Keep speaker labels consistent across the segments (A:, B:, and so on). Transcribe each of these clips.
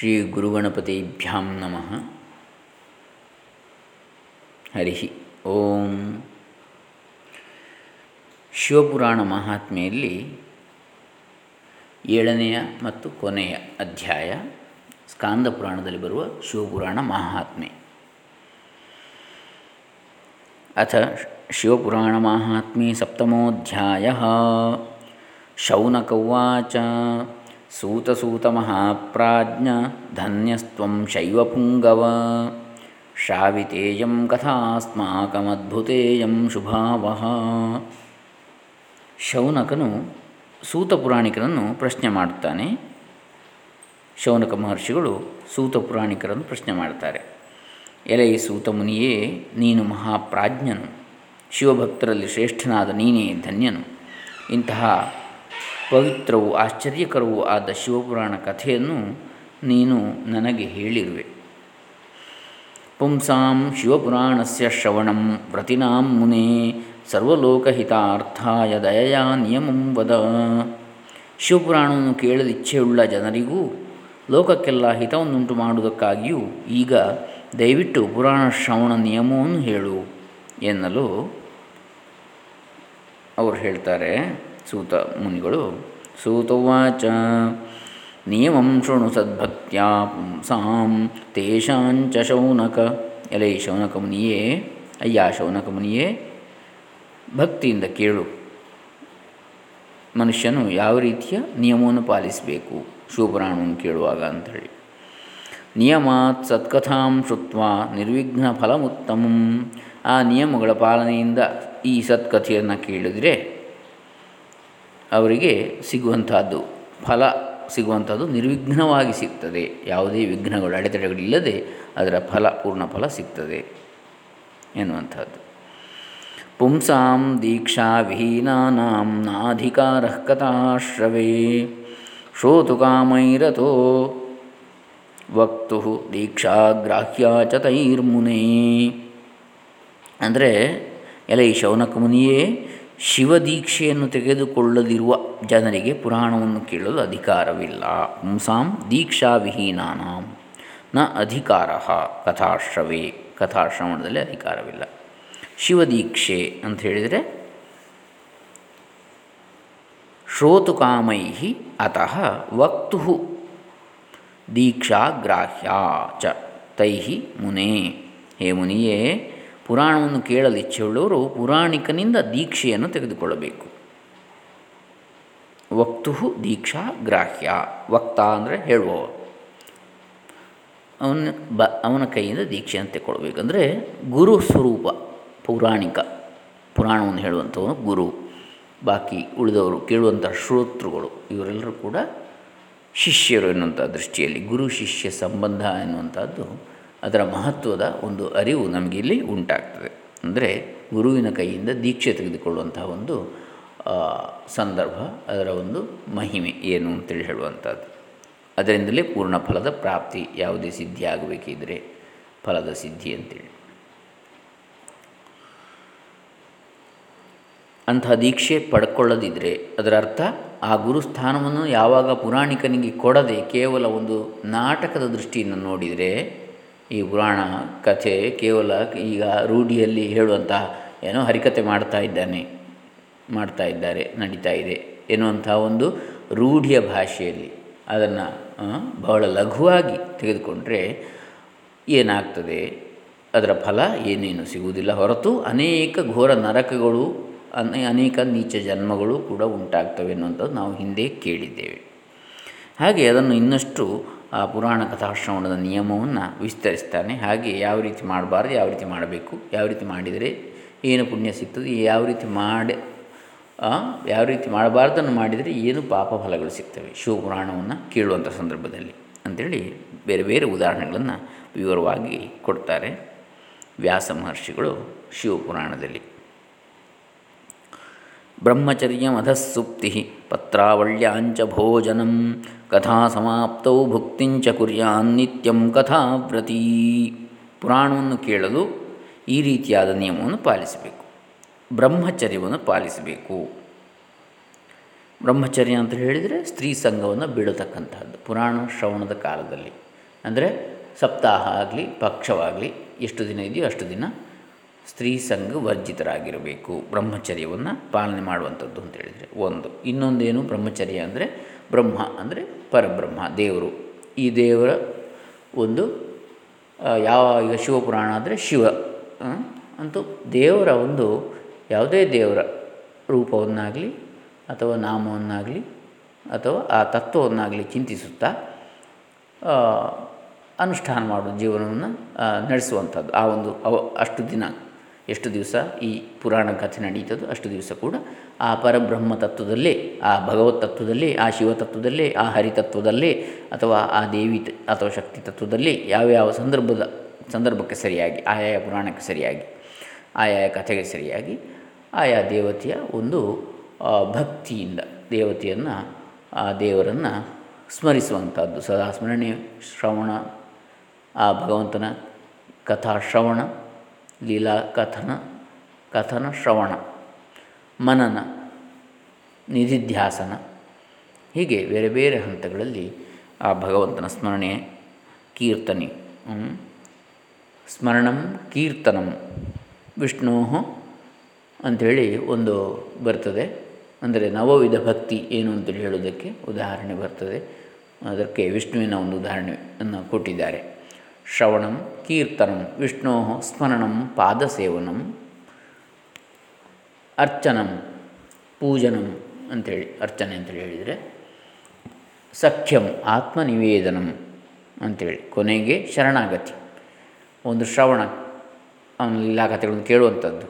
A: ಶ್ರೀ ಗುರುಗಣಪತಿಭ್ಯಾಂ ನಮಃ ಹರಿ ಓಂ ಶಿವಪುರಾಣ ಮಹಾತ್ಮೆಯಲ್ಲಿ ಏಳನೆಯ ಮತ್ತು ಕೊನೆಯ ಅಧ್ಯಾಯ ಸ್ಕಾಂದ ಪುರಾಣದಲ್ಲಿ ಬರುವ ಶಿವಪುರಾಣ ಮಹಾತ್ಮೆ ಅಥ ಶಿವಪುರಾಣ ಮಹಾತ್ಮೆ ಸಪ್ತಮೋಧ್ಯಾಯ ಶೌನಕೌವಾಚ ಮಹಾಪ್ರಾಜ್ಞ ಧನ್ಯಸ್ತ್ವಂ ಶೈವಪುಂಗವ ಶಾವಿತೇಯಂ ಕಥಾಸ್ಮಾಕಮದ್ಭುತೇಯಂ ಶುಭಾವಹ ಶೌನಕನು ಸೂತ ಪುರಾಣಿಕರನ್ನು ಪ್ರಶ್ನೆ ಮಾಡುತ್ತಾನೆ ಶೌನಕ ಮಹರ್ಷಿಗಳು ಸೂತ ಪುರಾಣಿಕರನ್ನು ಪ್ರಶ್ನೆ ಮಾಡ್ತಾರೆ। ಎಲೆ ಸೂತ ಮುನಿಯೇ ನೀನು ಮಹಾಪ್ರಾಜ್ಞನು, ಶಿವಭಕ್ತರಲ್ಲಿ ಶ್ರೇಷ್ಠನಾದ ನೀನೇ ಧನ್ಯನು, ಇಂತಹ ಪವಿತ್ರವೂ ಆಶ್ಚರ್ಯಕರವೂ ಆದ ಶಿವಪುರಾಣ ಕಥೆಯನ್ನು ನೀನು ನನಗೆ ಹೇಳಿರುವೆ. ಪುಂಸಾಂ ಶಿವಪುರಾಣಸ್ಯ ಶ್ರವಣಂ ವ್ರತಿನಾಂ ಮುನೇ ಸರ್ವಲೋಕಹಿತಾರ್ಥಾಯ ದಯೆಯ ನಿಯಮಂ ವದ. ಶಿವಪುರಾಣವನ್ನು ಕೇಳಲಿಚ್ಛೆಯುಳ್ಳ ಜನರಿಗೂ ಲೋಕಕ್ಕೆಲ್ಲ ಹಿತವನ್ನುಂಟು ಮಾಡುವುದಕ್ಕಾಗಿಯೂ ಈಗ ದಯವಿಟ್ಟು ಪುರಾಣ ಶ್ರವಣ ನಿಯಮವನ್ನು ಹೇಳು ಎನ್ನಲು ಅವರು ಹೇಳ್ತಾರೆ. ಸೂತ ಮುನಿಗಳು ಸೂತವಾಚ ನಿಯಮಂ ಶೃಣು ಸದ್ಭಕ್ತಿಯ ಸಾಂ ತೇಷಾಂಚ ಶೌನಕ. ಎಲೆ ಶೌನಕ ಮುನಿಯೇ, ಅಯ್ಯ ಶೌನಕ ಮುನಿಯೇ, ಭಕ್ತಿಯಿಂದ ಕೇಳು. ಮನುಷ್ಯನು ಯಾವ ರೀತಿಯ ನಿಯಮವನ್ನು ಪಾಲಿಸಬೇಕು? ಶಿವಪುರಾಣವನ್ನು ಕೇಳುವಾಗ ಅಂಥೇಳಿ ನಿಯಮಾತ್ ಸತ್ಕಥಾಂ ಶುತ್ವ ನಿರ್ವಿಘ್ನ ಫಲಮುತ್ತಮಂ. ಆ ನಿಯಮಗಳ ಪಾಲನೆಯಿಂದ ಈ ಸತ್ಕಥೆಯನ್ನು ಕೇಳಿದರೆ ಅವರಿಗೆ ಸಿಗುವಂಥದ್ದು, ಫಲ ಸಿಗುವಂಥದ್ದು ನಿರ್ವಿಘ್ನವಾಗಿ ಸಿಗ್ತದೆ. ಯಾವುದೇ ವಿಘ್ನಗಳು ಅಡೆತಡೆಗಳಿಲ್ಲದೆ ಅದರ ಫಲ, ಪೂರ್ಣ ಫಲ ಸಿಗ್ತದೆ ಎನ್ನುವಂಥದ್ದು. ಪುಂಸಾಂ ದೀಕ್ಷಾ ವಿಹೀನಾನಾಂ ನಾಧಿಕಾರ ಕಥಾಶ್ರವೇ ಶ್ರೋತುಕಾಮೈರತೋ ವಕ್ತು ದೀಕ್ಷಾಗ್ರಾಹ್ಯ ಚ ತೈರ್ಮುನೇ. ಅಂದರೆ ಎಲೆ ಶೌನಕ ಮುನಿಯೇ ಶಿವದೀಕ್ಷೆಯನ್ನು ತೆಗೆದುಕೊಳ್ಳದಿರುವ ಜನರಿಗೆ ಪುರಾಣವನ್ನು ಕೇಳಲು ಅಧಿಕಾರವಿಲ್ಲ. ಪುಂಸಾಂ ದೀಕ್ಷಾವಿಹೀನಾನಾಂ ನ ಅಧಿಕಾರ. ಕಥಾಶ್ರವೇ. ಕಥಾಶ್ರವಣದಲ್ಲಿ ಅಧಿಕಾರವಿಲ್ಲ. ಶಿವದೀಕ್ಷೆ ಅಂತ ಹೇಳಿದರೆ ಶ್ರೋತುಕಾಮೈ ಅತಃ ವಕ್ತು. ದೀಕ್ಷಾಗ್ರಾಹ್ಯ ಚ ತೈ ಮುನೇ. ಹೇ ಮುನಿಯೇ ಪುರಾಣವನ್ನು ಕೇಳಲು ಇಚ್ಛೆಯುಳ್ಳವರು ಪುರಾಣಿಕನಿಂದ ದೀಕ್ಷೆಯನ್ನು ತೆಗೆದುಕೊಳ್ಳಬೇಕು. ವಕ್ತು ದೀಕ್ಷಾ ಗ್ರಾಹ್ಯ. ವಕ್ತ ಅಂದರೆ ಹೇಳುವವ. ಅವನ ಬ, ಅವನ ಕೈಯಿಂದ ದೀಕ್ಷೆಯನ್ನು ತೆಗೊಳ್ಬೇಕಂದ್ರೆ ಗುರು ಸ್ವರೂಪ, ಪೌರಾಣಿಕ. ಪುರಾಣವನ್ನು ಹೇಳುವಂಥವನು ಗುರು. ಬಾಕಿ ಉಳಿದವರು ಕೇಳುವಂಥ ಶ್ರೋತೃಗಳು, ಇವರೆಲ್ಲರೂ ಕೂಡ ಶಿಷ್ಯರು ಎನ್ನುವಂಥ ದೃಷ್ಟಿಯಲ್ಲಿ ಗುರು ಶಿಷ್ಯ ಸಂಬಂಧ ಎನ್ನುವಂಥದ್ದು ಅದರ ಮಹತ್ವದ ಒಂದು ಅರಿವು ನಮಗಿಲ್ಲಿ ಉಂಟಾಗ್ತದೆ. ಅಂದರೆ ಗುರುವಿನ ಕೈಯಿಂದ ದೀಕ್ಷೆ ತೆಗೆದುಕೊಳ್ಳುವಂತಹ ಒಂದು ಸಂದರ್ಭ, ಅದರ ಒಂದು ಮಹಿಮೆ ಏನು ಅಂತೇಳಿ ಹೇಳುವಂಥದ್ದು. ಅದರಿಂದಲೇ ಪೂರ್ಣ ಫಲದ ಪ್ರಾಪ್ತಿ ಯಾವುದೇ ಸಿದ್ಧಿ ಆಗಬೇಕಿದ್ರೆ ಫಲದ ಸಿದ್ಧಿ ಅಂತೇಳಿ. ಅಂತಹ ದೀಕ್ಷೆ ಪಡ್ಕೊಳ್ಳದಿದ್ದರೆ ಅದರ ಅರ್ಥ ಆ ಗುರುಸ್ಥಾನವನ್ನು ಯಾವಾಗ ಪುರಾಣಿಕನಿಗೆ ಕೊಡದೆ ಕೇವಲ ಒಂದು ನಾಟಕದ ದೃಷ್ಟಿಯಿಂದ ನೋಡಿದರೆ ಈ ಪುರಾಣ ಕಥೆ ಕೇವಲ ಈಗ ರೂಢಿಯಲ್ಲಿ ಹೇಳುವಂತಹ ಏನೋ ಹರಿಕತೆ ಮಾಡ್ತಾ ಇದ್ದಾನೆ, ಮಾಡ್ತಾ ಇದ್ದಾರೆ, ನಡೀತಾ ಇದೆ ಎನ್ನುವಂಥ ಒಂದು ರೂಢಿಯ ಭಾಷೆಯಲ್ಲಿ ಅದನ್ನು ಬಹಳ ಲಘುವಾಗಿ ತೆಗೆದುಕೊಂಡ್ರೆ ಏನಾಗ್ತದೆ? ಅದರ ಫಲ ಏನೇನು ಸಿಗುವುದಿಲ್ಲ. ಹೊರತು ಅನೇಕ ಘೋರ ನರಕಗಳು ಅನೇಕ ನೀಚ ಜನ್ಮಗಳು ಕೂಡ ಉಂಟಾಗ್ತವೆ ಅನ್ನುವಂಥದ್ದು ನಾವು ಹಿಂದೆ ಕೇಳಿದ್ದೇವೆ. ಹಾಗೆ ಅದನ್ನು ಇನ್ನಷ್ಟು ಆ ಪುರಾಣ ಕಥಾಶ್ರವಣದ ನಿಯಮವನ್ನು ವಿಸ್ತರಿಸ್ತಾನೆ. ಹಾಗೆ ಯಾವ ರೀತಿ ಮಾಡಬಾರ್ದು, ಯಾವ ರೀತಿ ಮಾಡಬೇಕು, ಯಾವ ರೀತಿ ಮಾಡಿದರೆ ಏನು ಪುಣ್ಯ ಸಿಗ್ತದೆ, ಯಾವ ರೀತಿ ಮಾಡಿ ಯಾವ ರೀತಿ ಮಾಡಬಾರ್ದನ್ನು ಮಾಡಿದರೆ ಏನು ಪಾಪ ಫಲಗಳು ಸಿಗ್ತವೆ. ಶಿವಪುರಾಣವನ್ನು ಕೇಳುವಂಥ ಸಂದರ್ಭದಲ್ಲಿ ಅಂಥೇಳಿ ಬೇರೆ ಬೇರೆ ಉದಾಹರಣೆಗಳನ್ನು ವಿವರವಾಗಿ ಕೊಡ್ತಾರೆ. ವ್ಯಾಸ ಮಹರ್ಷಿಗಳು ಶಿವಪುರಾಣದಲ್ಲಿ. ಬ್ರಹ್ಮಚರ್ಯಮಧಸ್ಸುಪ್ತಿ ಪತ್ರಾವಳ್ಯಾಂಚ ಭೋಜನಂ ಕಥಾ ಸಮಾಪ್ತೌ ಭುಕ್ತಿಂಚ ಕುರ್ಯಾನ್ ನಿತ್ಯಂ ಕಥಾವ್ರತೀ ಪುರಾಣವನ್ನು ಕೇಳಲು ಈ ರೀತಿಯಾದ ನಿಯಮವನ್ನು ಪಾಲಿಸಬೇಕು। ಬ್ರಹ್ಮಚರ್ಯವನ್ನು ಪಾಲಿಸಬೇಕು। ಬ್ರಹ್ಮಚರ್ಯ ಅಂತ ಹೇಳಿದರೆ ಸ್ತ್ರೀ ಸಂಘವನ್ನು ಬಿಡತಕ್ಕಂಥದ್ದು ಪುರಾಣ ಶ್ರವಣದ ಕಾಲದಲ್ಲಿ. ಅಂದರೆ ಸಪ್ತಾಹ ಆಗಲಿ, ಪಕ್ಷವಾಗಲಿ, ಎಷ್ಟು ದಿನ ಇದೆಯೋ ಅಷ್ಟು ದಿನ ಸ್ತ್ರೀ ಸಂಘ ವರ್ಜಿತರಾಗಿರಬೇಕು. ಬ್ರಹ್ಮಚರ್ಯವನ್ನು ಪಾಲನೆ ಮಾಡುವಂಥದ್ದು ಅಂತ ಹೇಳಿದರೆ ಒಂದು. ಇನ್ನೊಂದೇನು ಬ್ರಹ್ಮಚರ್ಯ ಅಂದರೆ ಬ್ರಹ್ಮ ಅಂದರೆ ಪರಬ್ರಹ್ಮ, ದೇವರು. ಈ ದೇವರ ಒಂದು ಯಾವ ಈಗ ಶಿವಪುರಾಣ ಅಂದರೆ ಶಿವ ಅಂತೂ ದೇವರ ಒಂದು ಯಾವುದೇ ದೇವರ ರೂಪವನ್ನಾಗಲಿ ಅಥವಾ ನಾಮವನ್ನಾಗಲಿ ಅಥವಾ ಆ ತತ್ವವನ್ನಾಗಲಿ ಚಿಂತಿಸುತ್ತಾ ಅನುಷ್ಠಾನ ಮಾಡುವ ಜೀವನವನ್ನು ನಡೆಸುವಂಥದ್ದು. ಆ ಒಂದು ಅವ, ಅಷ್ಟು ದಿನ. ಎಷ್ಟು ದಿವಸ ಈ ಪುರಾಣ ಕಥೆ ನಡೀತದೋ ಅಷ್ಟು ದಿವಸ ಕೂಡ ಆ ಪರಬ್ರಹ್ಮ ತತ್ವದಲ್ಲೇ, ಆ ಭಗವತ್ ತತ್ವದಲ್ಲಿ, ಆ ಶಿವತತ್ವದಲ್ಲೇ ಆ ಹರಿತತ್ವದಲ್ಲೇ ಅಥವಾ ಆ ದೇವಿ ಅಥವಾ ಶಕ್ತಿ ತತ್ವದಲ್ಲಿ ಯಾವ್ಯಾವ ಸಂದರ್ಭದ, ಸಂದರ್ಭಕ್ಕೆ ಸರಿಯಾಗಿ, ಆಯಾಯ ಪುರಾಣಕ್ಕೆ ಸರಿಯಾಗಿ, ಆಯಾಯ ಕಥೆಗೆ ಸರಿಯಾಗಿ ಆಯಾ ದೇವತೆಯ ಒಂದು ಭಕ್ತಿಯಿಂದ ದೇವತೆಯನ್ನು, ಆ ದೇವರನ್ನು ಸ್ಮರಿಸುವಂಥದ್ದು. ಸದಾ ಸ್ಮರಣೆ ಶ್ರವಣ, ಆ ಭಗವಂತನ ಕಥಾ ಶ್ರವಣ ಲೀಲಾ ಕಥನ ಕಥನ ಶ್ರವಣ, ಮನನ, ನಿಧಿಧ್ಯಾಸನ, ಹೀಗೆ ಬೇರೆ ಬೇರೆ ಹಂತಗಳಲ್ಲಿ ಆ ಭಗವಂತನ ಸ್ಮರಣೆ, ಕೀರ್ತನೆ ಸ್ಮರಣಂ ಕೀರ್ತನಂ ವಿಷ್ಣು ಅಂಥೇಳಿ ಒಂದು ಬರ್ತದೆ. ಅಂದರೆ ನವವಿಧ ಭಕ್ತಿ ಏನು ಅಂತೇಳಿ ಹೇಳೋದಕ್ಕೆ ಉದಾಹರಣೆ ಬರ್ತದೆ. ಅದಕ್ಕೆ ವಿಷ್ಣುವಿನ ಒಂದು ಉದಾಹರಣೆಯನ್ನು ಕೊಟ್ಟಿದ್ದಾರೆ. ಶ್ರವಣಂ, ಕೀರ್ತನಂ, ವಿಷ್ಣೋ ಸ್ಮರಣಂ, ಪಾದಸೇವನಂ, ಅರ್ಚನಂ, ಪೂಜನಂ ಅಂಥೇಳಿ ಅರ್ಚನೆ ಅಂತೇಳಿ ಹೇಳಿದರೆ, ಸಖ್ಯಂ ಆತ್ಮನಿವೇದನಂ ಅಂಥೇಳಿ ಕೊನೆಗೆ ಶರಣಾಗತಿ. ಒಂದು ಶ್ರವಣ, ಅವನ ಲೀಲಾಕಥೆಗಳನ್ನು ಕೇಳುವಂಥದ್ದು.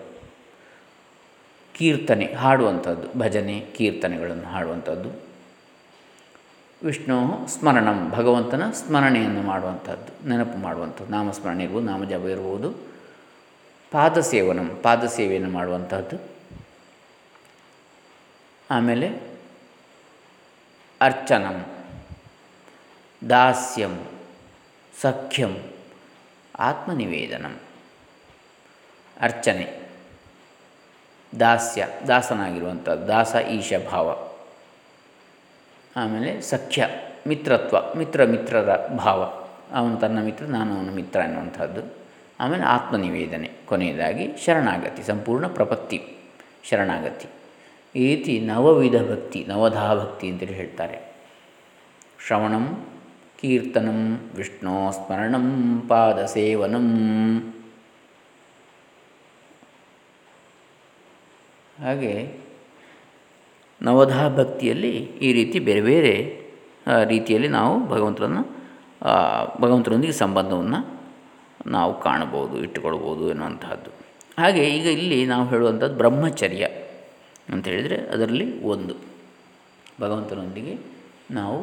A: ಕೀರ್ತನೆ ಹಾಡುವಂಥದ್ದು, ಭಜನೆ, ಕೀರ್ತನೆಗಳನ್ನು ಹಾಡುವಂಥದ್ದು. ವಿಷ್ಣು ಸ್ಮರಣಂ, ಭಗವಂತನ ಸ್ಮರಣೆಯನ್ನು ಮಾಡುವಂಥದ್ದು, ನೆನಪು ಮಾಡುವಂಥದ್ದು ನಾಮಸ್ಮರಣೆ ಇರ್ಬೋದು ನಾಮಜಪ ಇರ್ಬೋದು. ಪಾದ ಸೇವೆಯನ್ನು ಮಾಡುವಂಥದ್ದು. ಆಮೇಲೆ ಅರ್ಚನಂ, ದಾಸ್ಯಂ, ಸಖ್ಯಂ, ಆತ್ಮನಿವೇದನಂ. ಅರ್ಚನೆ, ದಾಸ್ಯ, ದಾಸನಾಗಿರುವಂಥದ್ದು, ದಾಸ ಈಶ ಭಾವ. ಆಮೇಲೆ ಸಖ್ಯ, ಮಿತ್ರತ್ವ, ಮಿತ್ರ ಮಿತ್ರರ ಭಾವ. ಅವನು ತನ್ನ ಮಿತ್ರ, ನಾನು ಅವನ ಮಿತ್ರ ಎನ್ನುವಂಥದ್ದು. ಆಮೇಲೆ ಆತ್ಮನಿವೇದನೆ, ಕೊನೆಯದಾಗಿ ಶರಣಾಗತಿ, ಸಂಪೂರ್ಣ ಪ್ರಪತ್ತಿ, ಶರಣಾಗತಿ. ಈ ರೀತಿ ನವವಿಧ ಭಕ್ತಿ, ನವಧಾ ಭಕ್ತಿ ಅಂತೇಳಿ ಹೇಳ್ತಾರೆ. ಶ್ರವಣಂ, ಕೀರ್ತನಂ ವಿಷ್ಣು ಸ್ಮರಣಂ ಪಾದಸೇವನಂ. ಹಾಗೆ ನವಧಾ ಭಕ್ತಿಯಲ್ಲಿ ಈ ರೀತಿ ಬೇರೆ ಬೇರೆ ರೀತಿಯಲ್ಲಿ ನಾವು ಭಗವಂತರನ್ನು ಭಗವಂತರೊಂದಿಗೆ ಸಂಬಂಧವನ್ನು ನಾವು ಕಾಣಬಹುದು ಇಟ್ಟುಕೊಳ್ಬೋದು ಎನ್ನುವಂತಹದ್ದು. ಹಾಗೆ ಈಗ ಇಲ್ಲಿ ನಾವು ಹೇಳುವಂಥದ್ದು ಬ್ರಹ್ಮಚರ್ಯ ಅಂತ ಹೇಳಿದರೆ ಅದರಲ್ಲಿ ಒಂದು. ಭಗವಂತನೊಂದಿಗೆ ನಾವು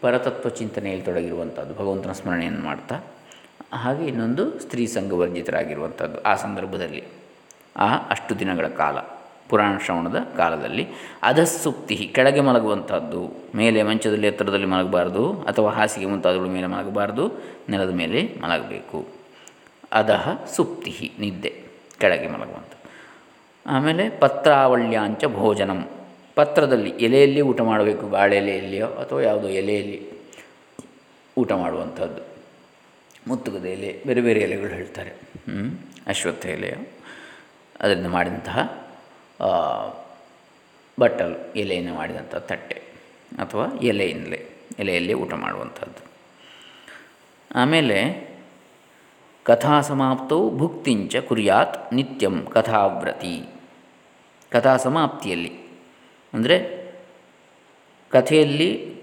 A: ಪರತತ್ವ ಚಿಂತನೆಯಲ್ಲಿ ತೊಡಗಿರುವಂಥದ್ದು, ಭಗವಂತನ ಸ್ಮರಣೆಯನ್ನು ಮಾಡ್ತಾ, ಹಾಗೆ ಇನ್ನೊಂದು ಸ್ತ್ರೀ ಸಂಘವರ್ಜಿತರಾಗಿರುವಂಥದ್ದು ಆ ಸಂದರ್ಭದಲ್ಲಿ. ಆ ಅಷ್ಟು ದಿನಗಳ ಕಾಲ. ಪುರಾಣ ಶ್ರವಣದ ಕಾಲದಲ್ಲಿ ಅಧಸ್ಸುಪ್ತಿ ಕೆಳಗೆ ಮಲಗುವಂಥದ್ದು ಮೇಲೆ ಮಂಚದಲ್ಲಿ, ಎತ್ತರದಲ್ಲಿ ಮಲಗಬಾರ್ದು, ಅಥವಾ ಹಾಸಿಗೆ ಮುಂತಾದವುಗಳ ಮೇಲೆ ಮಲಗಬಾರ್ದು, ನೆಲದ ಮೇಲೆ ಮಲಗಬೇಕು. ಅಧಃ ಸುಪ್ತಿ ನಿದ್ದೆ, ಕೆಳಗೆ ಮಲಗುವಂಥ ಆಮೇಲೆ ಪತ್ರಾವಳ್ಯಾಂಚ ಭೋಜನಂ. ಪತ್ರದಲ್ಲಿ ಎಲೆಯಲ್ಲಿ ಊಟ ಮಾಡಬೇಕು ಬಾಳೆ ಎಲೆಯಲ್ಲಿಯೋ ಅಥವಾ ಯಾವುದೋ ಎಲೆಯಲ್ಲಿ ಊಟ ಮಾಡುವಂಥದ್ದು. ಮುತ್ತುಗದ ಎಲೆ, ಬೇರೆ ಬೇರೆ ಎಲೆಗಳು ಹೇಳ್ತಾರೆ. ಅಶ್ವತ್ಥ ಎಲೆಯೋ, ಅದರಿಂದ ಮಾಡಿದಂತಹ ಬಟ್ಟಲು ಎಲೆಯನ್ನು ಮಾಡಿದಂಥ ತಟ್ಟೆ ಅಥವಾ ಎಲೆಯಿಂದಲೇ, ಎಲೆಯಲ್ಲಿ ಊಟ ಮಾಡುವಂಥದ್ದು. ಆಮೇಲೆ ಕಥಾ ಸಮಾಪ್ತವು ಭುಕ್ತಿಂಚ ಕುರಿಯಾತ್ ನಿತ್ಯಂ ಕಥಾವ್ರತಿ. ಕಥಾ ಸಮಾಪ್ತಿಯಲ್ಲಿ ಅಂದರೆ ಕಥೆಯಲ್ಲಿ,